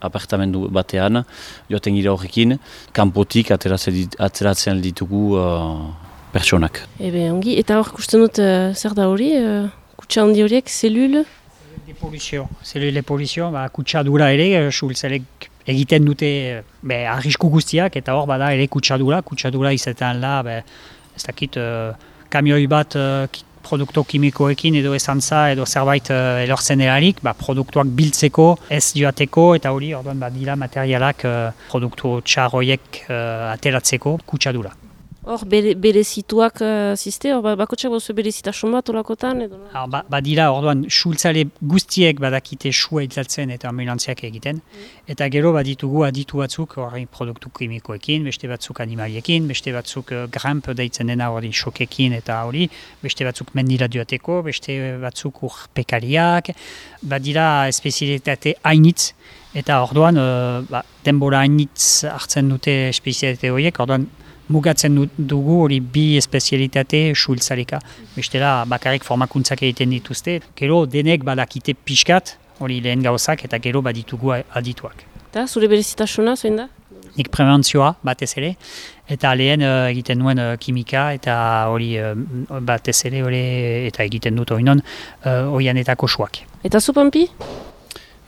apartamendu batean, joaten gira horrekin, kanpotik ateratzen ditugu uh, pertsonak. Ebe, ongi, eta hor kusten dut uh, zer da hori, uh, kutsa handi horiek, zelul? Depolizio, zelule polizio, ba, kutsadura ere, sultzelek egiten dute be, arrisku guztiak, eta hor bada ere kutsadura, kutsadura izaten da, be, ez dakit, uh, kamioi bat uh, produkto kimikoekin edo esantza edo zerbait uh, elortzen erarik, ba, produktuak biltzeko, ez joateko, eta hori, orduan, ba, dira materialak uh, produktu txarroiek uh, ateratzeko kutsadura. Hor, bere, bere situak uh, ziste, hor, ba, bakotxak bozu bere zitasun bat olakotan, edo? Ba, badira, orduan, sultzale guztiek badakite sua itzatzen eta ambulantziak egiten, eta gero baditugu aditu batzuk hori produktu kimikoekin, beste batzuk animaliekin, beste batzuk uh, gramp deitzen dena hori xokekin eta hori, beste batzuk mendira duateko, beste batzuk urpekariak, badira espezialitate hainitz, eta orduan, uh, ba, denbora hainitz hartzen dute espezialitate horiek, orduan, mugatzen dugu hori bi espezialitate suiltzareka. Bestela bakarrik formakuntzak egiten dituzte, gero denek badakite pixkat, hori lehen gauzak eta gero baditugu adituak. Eta zure berezitasuna zein da? Nik preventzioa batez ere, eta lehen uh, egiten nuen uh, kimika eta hori uh, batez ere hori eta egiten dut hori non, uh, oianetako suak. Eta zupanpi?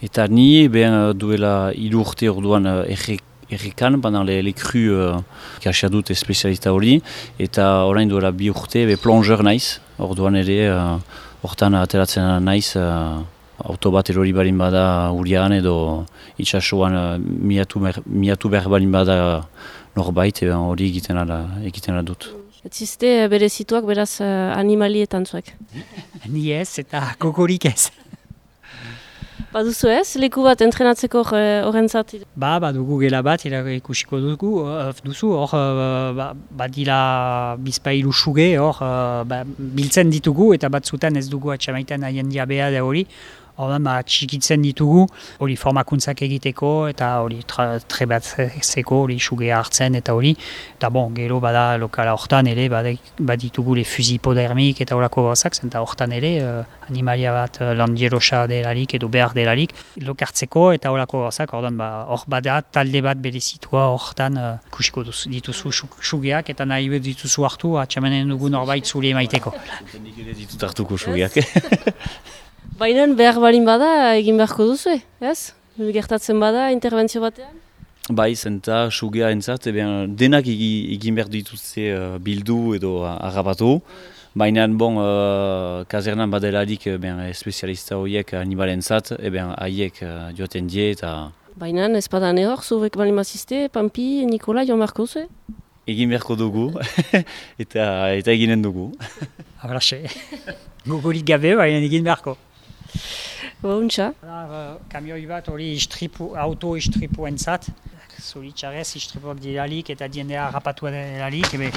Eta ni, ben duela ilurte orduan uh, errek errikan, baina le, le kru uh, kasia dut espezialista hori, eta orain duela bi urte, be plongeur naiz, orduan ere, uh, hortan ateratzen naiz, uh, auto bat erori balin bada urian edo itxasuan uh, miatu, miatu behar balin bada norbait, hori egiten ala, egiten ala dut. Etziste bere situak beraz uh, animalietan zuek? *laughs* Ni ez eta kokorik ez. Baduzu ez, leku bat entrenatzeko horren uh, zati? Ba, badugu gela bat, ikusiko dugu, uh, duzu, hor, uh, ba, badila bizpailu suge, hor, ba, biltzen ditugu, eta batzutan ez dugu atxamaitan haien diabea da hori, Horren, ba, txikitzen ditugu, hori formakuntzak egiteko, eta hori trebatzeko, hori sugea hartzen, eta hori. Eta bon, gero bada lokala hortan ere, baditugu le fuzi podermik eta horako gauzak, eta hortan ere, uh, animalia bat uh, landierosa delarik edo behar delarik, lokartzeko eta horako gauzak, horren, ba, hor bada talde bat berezitua hortan uh, kusiko dituzu sugeak, eta nahi dituzu hartu, atxamanen dugu norbait zule emaiteko. Ditut hartuko sugeak. *laughs* Baina behar balin bada egin beharko duzu, ez? Gertatzen bada, interbentzio batean? Bai, zenta, sugea entzat, eben, denak egi- egin behar dituzte uh, bildu edo uh, harrapatu. Baina, bon, uh, kazernan badelarik eben, espezialista horiek animalen zat, eben, haiek uh, joaten die eta Baina, ez bada nehor, zuek bali mazizte, Pampi, Nikola, Jon Marko ze? egin beharko dugu *laughs* eta eta eginen dugu. Abraxe. *laughs* Gugurik gabe, baina egin beharko. Ba, untxa. Hala, kamioi bat hori istripu, auto istripu entzat. Zoritxarrez istripuak diralik eta diendea harrapatua delarik. Ebe,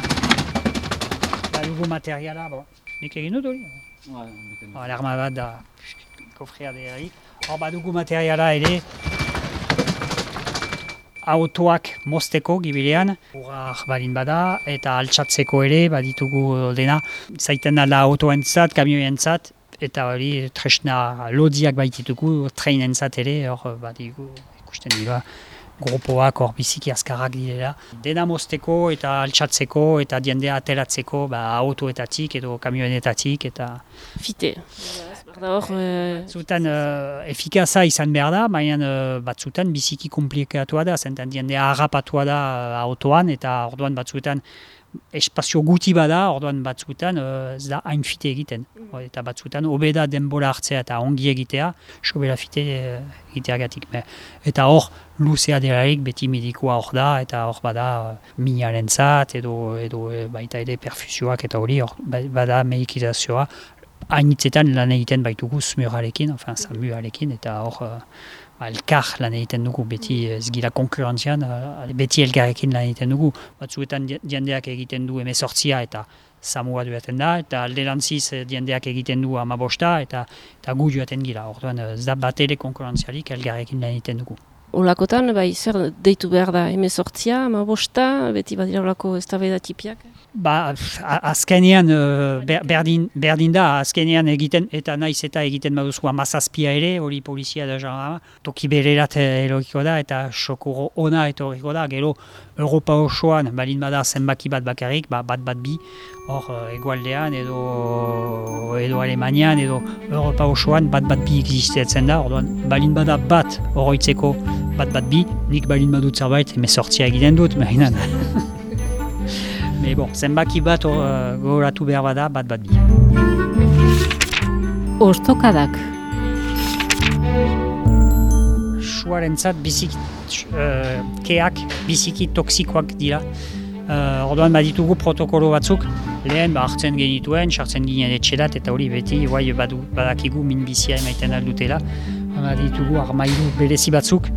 badugu materiala, bo. Nik egin dut hori? Alarma bat da kofrea delarik. Hor badugu materiala ere autoak mozteko gibilean, urrar balin bada, eta altxatzeko ere, baditugu dena, zaiten da autoentzat, kamioentzat, eta hori tresna lodiak baititugu, treinentzat ere, hor badigu ikusten dira, grupoak hor biziki azkarrak direla. Dena mozteko eta altxatzeko eta diendea ateratzeko ba, autoetatik edo kamioenetatik eta Fite. Hor, eh, Zutan uh, efikaza izan behar da, baina uh, batzutan biziki komplikatua da, zentan diendea harrapatua da autoan, eta orduan batzuetan espazio guti bada, orduan batzuetan uh, ez da hain fite egiten. Eta batzuetan hobeda denbora hartzea eta ongi egitea, sobera fite uh, egiteagatik. Me. Eta hor, luzea delarik beti medikoa hor da, eta hor bada uh, minaren zat, edo, edo eh, baita ere perfusioak eta hori, hor ba- bada medikizazioa, hainitzetan lan egiten baitugu smurarekin, enfin, samuarekin, eta hor uh, ba, elkar lan egiten dugu, beti ez gira konkurrentzian, uh, beti elgarrekin lan egiten dugu. Batzuetan jendeak egiten du emezortzia eta samua duaten da, eta alderantziz eh, jendeak egiten du amabosta, eta, eta gu joaten gira. Orduan eh, ez da bat ere konkurrentzialik elgarrekin lan egiten dugu. Olakotan, bai, zer deitu behar da, emezortzia, ama bosta, beti badira olako ez da tipiak. Ba, azkenean eh, ber- berdin, berdin da, azkenean egiten, eta naiz eta egiten baduzu amazazpia ere, hori polizia da jara, toki bererat eh, eroriko da, eta sokoro ona etorriko da, gero Europa osoan, balin bada zenbaki bat bakarrik, ba, bat bat bi, hor eh, egualdean edo, edo Alemanian edo Europa osoan bat bat bi existitzen da, orduan balin bada bat oroitzeko bat bat bi, nik balin badut zerbait, emezortzia egiten dut, *laughs* mainan. Me bon, zenbaki bat uh, gogoratu behar bada, bat bat bi. Ostokadak. Suarentzat biziki, uh, keak biziki toksikoak dira. Uh, orduan baditugu protokolo batzuk, lehen ba, hartzen genituen, sartzen ginen etxerat, eta hori beti, guai badu, badakigu minbizia emaiten aldutela. Baditugu armairu berezi batzuk,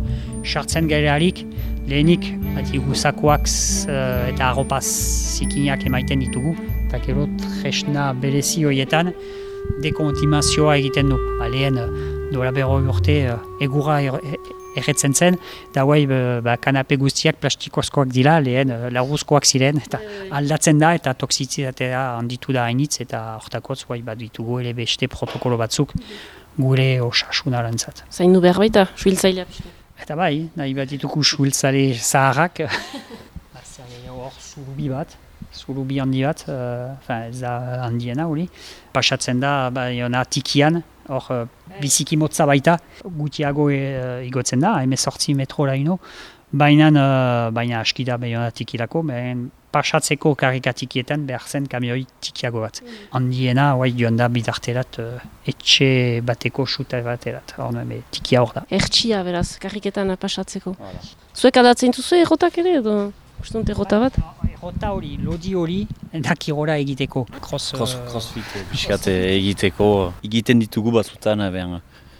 sartzen garearik, lehenik baditugu zakoak uh, eta arropa zikinak emaiten ditugu, eta gero tresna berezi horietan, dekontimazioa egiten du. Ba, lehen, uh, dola berroi urte, uh, egura er, er- erretzen zen, eta guai ba, kanape guztiak plastikozkoak dira, lehen uh, larruzkoak ziren, eta aldatzen da, eta toxizitatea handitu da hainitz, eta hortakotz guai bat ditugu ere beste protokolo batzuk gure osasunarentzat. Zaindu behar baita, suhiltzailea. pixka. Eta bai, nahi bat ditugu suhiltzale zaharrak, *laughs* hor zurubi bat, zurubi handi bat, uh, ez da handiena hori, pasatzen da, bai, ona tikian, hor uh, biziki motza baita, gutiago uh, igotzen da, emezortzi metro laino, baina, uh, baina aski da ona tikirako, baina pasatzeko karikatikietan behar zen kamioi tikiago bat. Handiena, guai joan da bidarterat, uh, etxe bateko suta baterat, hor nuen, tikia hor da. Ertxia, beraz, karriketan pasatzeko. Zuek adatzen duzu errotak ere, edo? Uste dut errota bat? Errota hori, lodi hori, dakigora egiteko. Cross, Cross, eh, crossfit eh, pixkat eh, egiteko, egiten ditugu batzutan, eh, ben,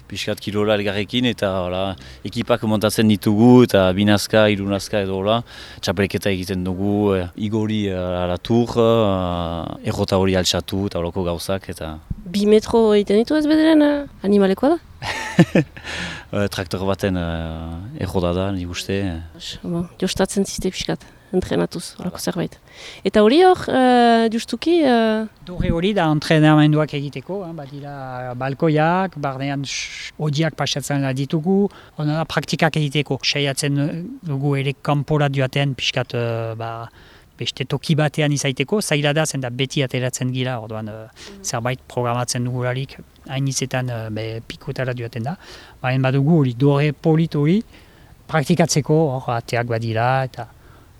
pixkat kirola elgarrekin eta hola, ekipak montatzen ditugu eta binazka, irunazka edo hola, txapelketa egiten dugu, eh, igori eh, alatur, eh, errota hori altxatu eta holako gauzak eta Bi metro egiten ditu ez bederen animalekoa da? *laughs* traktor baten errota da, nik uste. Bon, jostatzen ziste pixkat, entrenatuz, horako zerbait. Eta hori hor, uh, justuki, uh, Dore hori da entrenamenduak egiteko, eh, badira balkoiak, barnean sh- odiak pasatzen da ditugu, ona da praktikak egiteko. Saiatzen eh, dugu ere kanpora joaten pixkat eh, ba, beste toki batean izaiteko, zaila da zen da beti ateratzen gila, orduan uh, zerbait programatzen dugularik, hain izetan uh, be, pikutara duaten da. Baina badugu hori dore polit hori, praktikatzeko hor ateak badira eta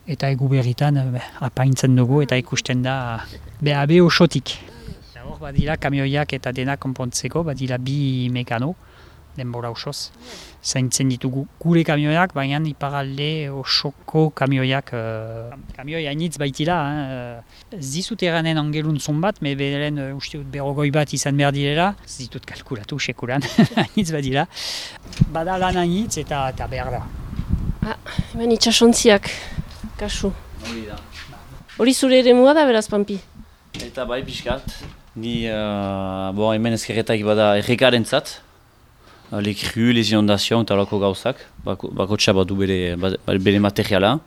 eta egu berritan uh, apaintzen dugu eta ikusten da be abe osotik. Hor badira kamioiak eta dena konpontzeko, badira bi mekano, denbora osoz. Zaintzen ditugu gure kamioiak, baina iparalde osoko kamioiak. Uh, kamioi hainitz baitila, ez dizut eranen angelun zon bat, me beren uh, uste dut berrogoi bat izan behar direla, ez ditut kalkulatu sekuran, *laughs* hainitz badira. Bada lan hainitz eta, eta behar da. Ah, hemen itxasontziak, kasu. Hori da. Hori zure ere da beraz, Pampi? Eta bai, pixkat. Ni, uh, bon, hemen ezkerretak bada errekaren zat. Les crues, les inondations eta lako gauzak. Bako, bako txabatu bere, ba- bere materiala.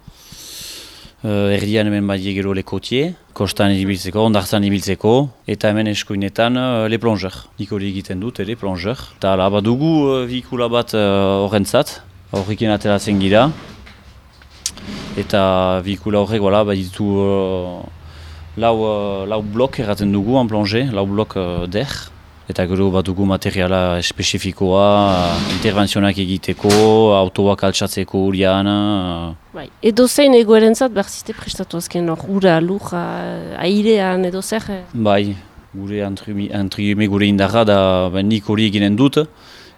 Uh, erdian hemen bai gero le kotie, kostan ibiltzeko, ondartzan ibiltzeko, eta hemen eskuinetan uh, le plonger. Nik hori egiten dut, le plonger. Eta ala, badugu uh, vehikula bat uh, horrentzat, horrekin ateratzen gira. Eta vehikula horrek, voilà, baditu uh, lau, uh, lau blok erraten dugu en plonger, lau blok uh, der. Eta gero bat dugu materiala espezifikoa, uh, intervenzionak egiteko, autoak altsatzeko urian. Uh, Bai, edo zein egoerentzat behar prestatu azken hor, ura, lurra, airean, edo zer. bai, gure antrigume gure indarra da ba, nik hori eginen dut.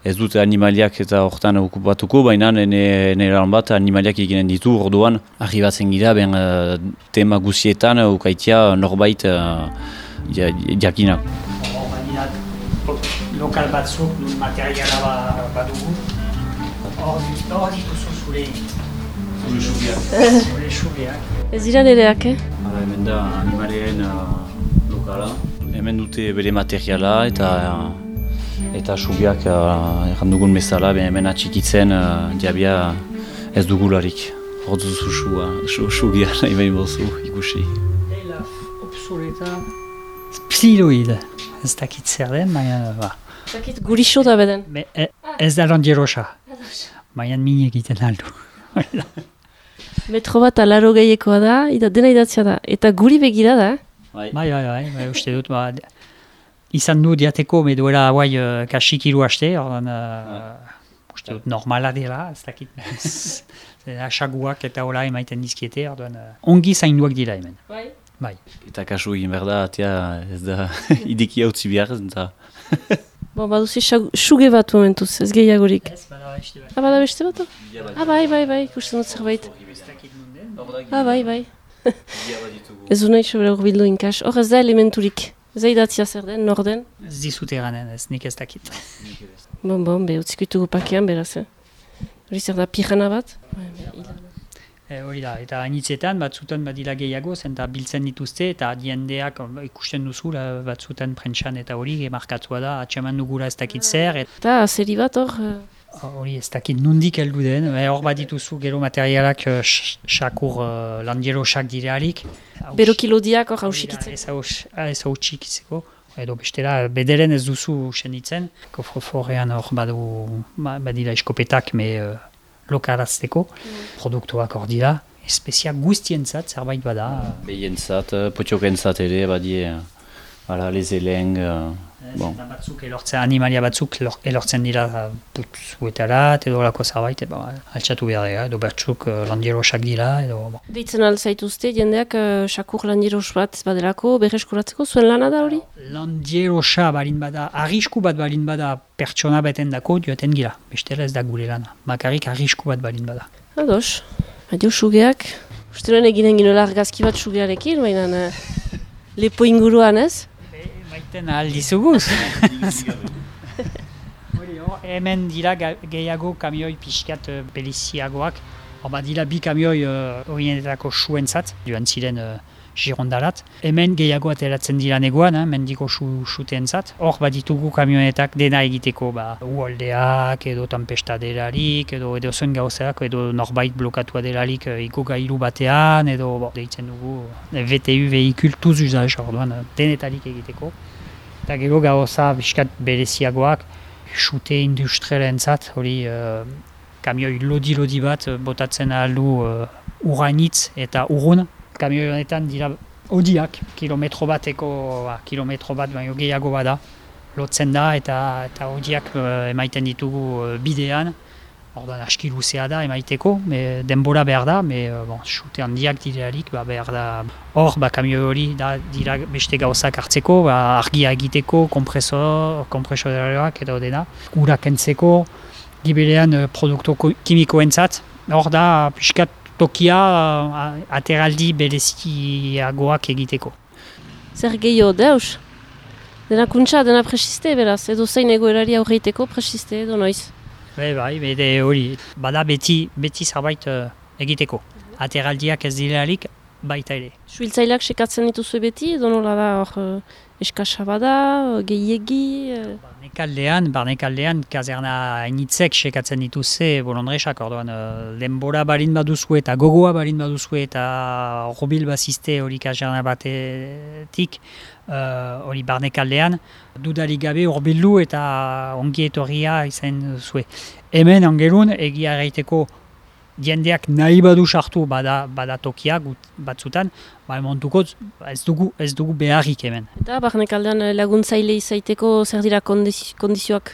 Ez dut animaliak eta hortan okupatuko, baina nire bat animaliak eginen ditu orduan. Arribatzen gira, ben uh, tema guzietan uh, ukaitia norbait uh, ja- jakinak. Lokal batzuk, nun materiala ba, badugu. Hor dituzu zure, zure xubiak. Ez dira nereak, eh? Hala, hemen da animalien uh, lokala. Hemen dute bere materiala eta eta subiak uh, erran dugun bezala, hemen atxikitzen uh, diabia ez dugularik. Hor duzu sua, su, sugia *laughs* nahi behin bozu ikusi. Elaf obsoleta psiloid. Ez dakit zer den, baina ba. Zakit gurixo da beden. Me, e, ez da landierosa. Baina min egiten aldu. *laughs* Metro bat alaro gehiekoa da, ida, dena idatzia da. Eta guri begira da, eh? Bai. Bai, bai, bai, bai, uste dut, ba, izan du diateko, me duela guai uh, kasik hiru aste, ordan, uh, uste dut normala dela, ez dakit. *laughs* Asaguak eta hola emaiten dizkiete, orduan, uh, ongi zainduak dira hemen. Bai. Bai. Eta kasu egin behar da, atea ez da *laughs* ideki hau behar, eta *laughs* Bon, baduzi xag- suge bat momentuz, ez gehiagorik. Ez, bada beste bat. Ah, bada beste bat? Ah, bai, bai, bai, ikusten dut zerbait. Ah, bai, bai. Ez du nahi sobera urbildu inkas. Hor ez da elementurik. Ez da idatzia zer den, nor den. Ez dizute eranen, ez nik ez dakit. Bon, bon, be, utzikutugu pakean, beraz, eh? Hori zer da pijana bat? E, hori da, eta hainitzetan batzutan badila gehiago, zenta biltzen dituzte, eta diendeak o, ikusten duzu, batzutan prentxan eta hori markatua da, atxeman dugula ez dakit zer, eta Eta seri bat hor, eh, hori ez dakit nundik heldu den, e, hor *laughs* bat dituzu gero materialak uh, sakur uh, landierosak direarik. bero kilodiak hor hausikitzen. Ez haus- ez hautsikitzeko. Edo bestela, bederen ez duzu senditzen. Kofroforean hor badu, ba, badira eskopetak, me uh, lokarazteko. Produktuak hor dira. Espezia guztientzat zerbait bada. behientzat, potiokentzat ere, badie, hala, lezeleng, uh, Bon. Eta batzuk elortzen, animalia batzuk lor- elortzen dira putzuetarat edo lako zerbait, ba, altxatu behar dira, edo batzuk uh, landierosak dira, edo... Bon. Deitzen alzaituzte, jendeak uh, sakur landieros bat badelako, berreskuratzeko, zuen lana da hori? Landierosa balin bada, arrisku bat balin bada pertsona beten dako dioten gira. Bestela ez da gure lana. Bakarrik arrisku bat balin bada. Ados, adio sugeak. Uste eginen ginoela argazki bat sugearekin, baina uh, lepo inguruan ez? Maiten. *laughs* Hori, hor, hemen dira gehiago kamioi pixkat uh, beliziagoak. Hor, badira bi kamioi uh, horienetako suentzat, joan ziren uh, Girondarat. Hemen gehiago ateratzen dira negoan, eh, mendiko su, suteentzat. Hor baditugu kamionetak dena egiteko, ba, uoldeak, edo tampesta delarik, edo edo zen gauzak, edo norbait blokatua delarik uh, iko gailu batean, edo bo, deitzen dugu eh, VTU vehikul tuz usaz, orduan, eh, denetarik egiteko. Eta gero gauza biskat bereziagoak, xute industrialentzat, hori uh, kamioi lodi-lodi bat eh, botatzen aldu uh, urainitz eta urrun, kamionetan dira odiak, kilometro bateko, ba, kilometro bat baino gehiago bada, lotzen da eta eta odiak uh, emaiten ditugu uh, bidean, Ordan aski luzea da emaiteko, me, denbora behar da, me, bon, xute handiak direarik ba, behar da. Hor, ba, kamio hori da dira beste gauzak hartzeko, ba, argia egiteko, kompresor, kompresoreroak edo dena. Ura kentzeko, gibilean uh, produkto kimikoentzat. Hor da, pixkat tokia uh, ateraldi bereziagoak egiteko. Zer gehiago deus? Dena kuntza, dena presiste, beraz, edo zein egoerari aurreiteko presiste edo noiz? Bai, bai, bede hori, bada beti, beti zerbait uh, egiteko. Ateraldiak ez direalik, baita ere. Suhiltzaileak sekatzen dituzu beti, edo nola da hor uh, eskasa bada, uh, gehiegi? Uh... Barnekaldean, barnekaldean, kazerna initzek sekatzen dituzze bolondresak, orduan, uh, denbora barin baduzu eta gogoa barin baduzu eta robil bazizte hori kazerna batetik, hori uh, barnekaldean, dudarik gabe horbildu eta ongi etorria izan zue. Hemen angelun egia gaiteko jendeak nahi badu sartu bada, bada tokiak batzutan, ba, montuko ez dugu, ez dugu beharrik hemen. Eta barnekaldean laguntzaile izaiteko zer dira kondizioak?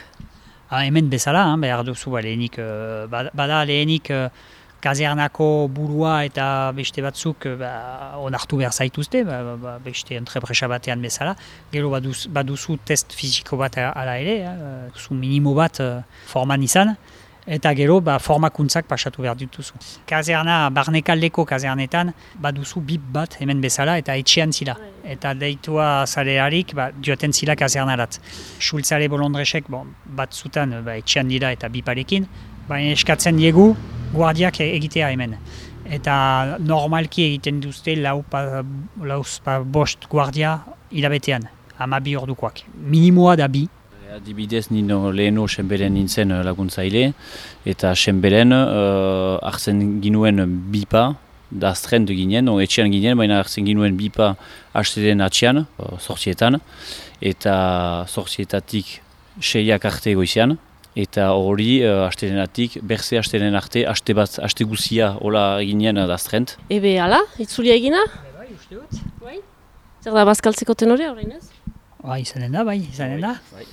Ha, hemen bezala, hein, behar duzu ba, lehenik, uh, bada lehenik uh, kazernako burua eta beste batzuk ba, onartu behar zaituzte, ba, ba, ba beste entrepresa batean bezala. Gero baduz, baduzu test fiziko bat ala ere, eh, zu minimo bat uh, forman izan, eta gero ba, formakuntzak pasatu behar dituzu. Kazerna, barnekaldeko kazernetan, baduzu bip bat hemen bezala eta etxean zila. Eta deitua zarearik, ba, joaten zila kazernarat. Schultzare bolondresek, bon, bat zutan ba, etxean dira eta biparekin, baina eskatzen diegu, guardiak egitea hemen. Eta normalki egiten duzte lau pa, lauz pa bost guardia hilabetean, ama bi ordukoak. Minimoa da bi. Adibidez nino leheno senberen nintzen eh, laguntzaile, eta senberen uh, ginuen bipa, da astrendu ginen, no, etxean ginen, baina hartzen ginuen bipa hasteren atxean, uh, eta sortzietatik seiak arte goizian, eta hori uh, asterenatik, berze astelenen arte, aste bat, aste guzia hola eginean daztrent. Ebe, ala, itzulia egina? Bai, uste dut. Bai. Zer da, bazkaltzeko tenore horrein ez? Bai, izanen da, bai, izanen da. Bai,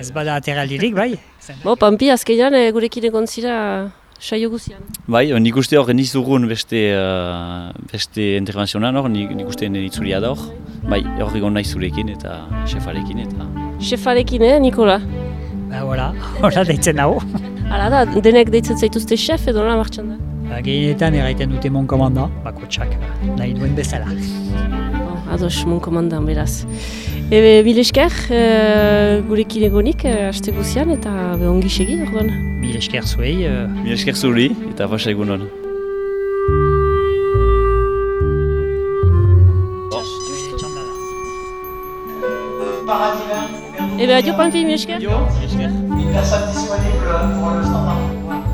ez bada ateraldirik, bai. *laughs* Bo, Pampi, azkenean e, gurekin egon zira saio guzian. Bai, nik uste hor nizugun beste, uh, beste intervenzionan hor, nik, nik uste itzulia da hor. Bai, hor egon nahi zurekin eta xefarekin eta... Xefarekin, eh, Nikola? Ba, hola, *laughs* hola deitzen dago. Hala da, denek deitzen zaituzte chef edo nola martxan da? Ba, gehienetan erraiten dute mon komanda, bako txak, nahi duen bezala. Oh, ados, mon komandan, beraz. Ebe, bil esker, e, gurekin egonik, e, haste guzian, eta be ongi segi, orduan. Bil esker zuei. E... Bil esker zuri, eta fasa egunon. Paradis Et bien, adieu, personne disponible pour le standard.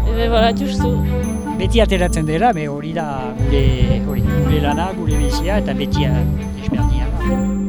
Et bien, voilà, touche tout. Beti ateratzen dela, me hori da gure, hori, gure lana, gure bizia, eta beti desberdina.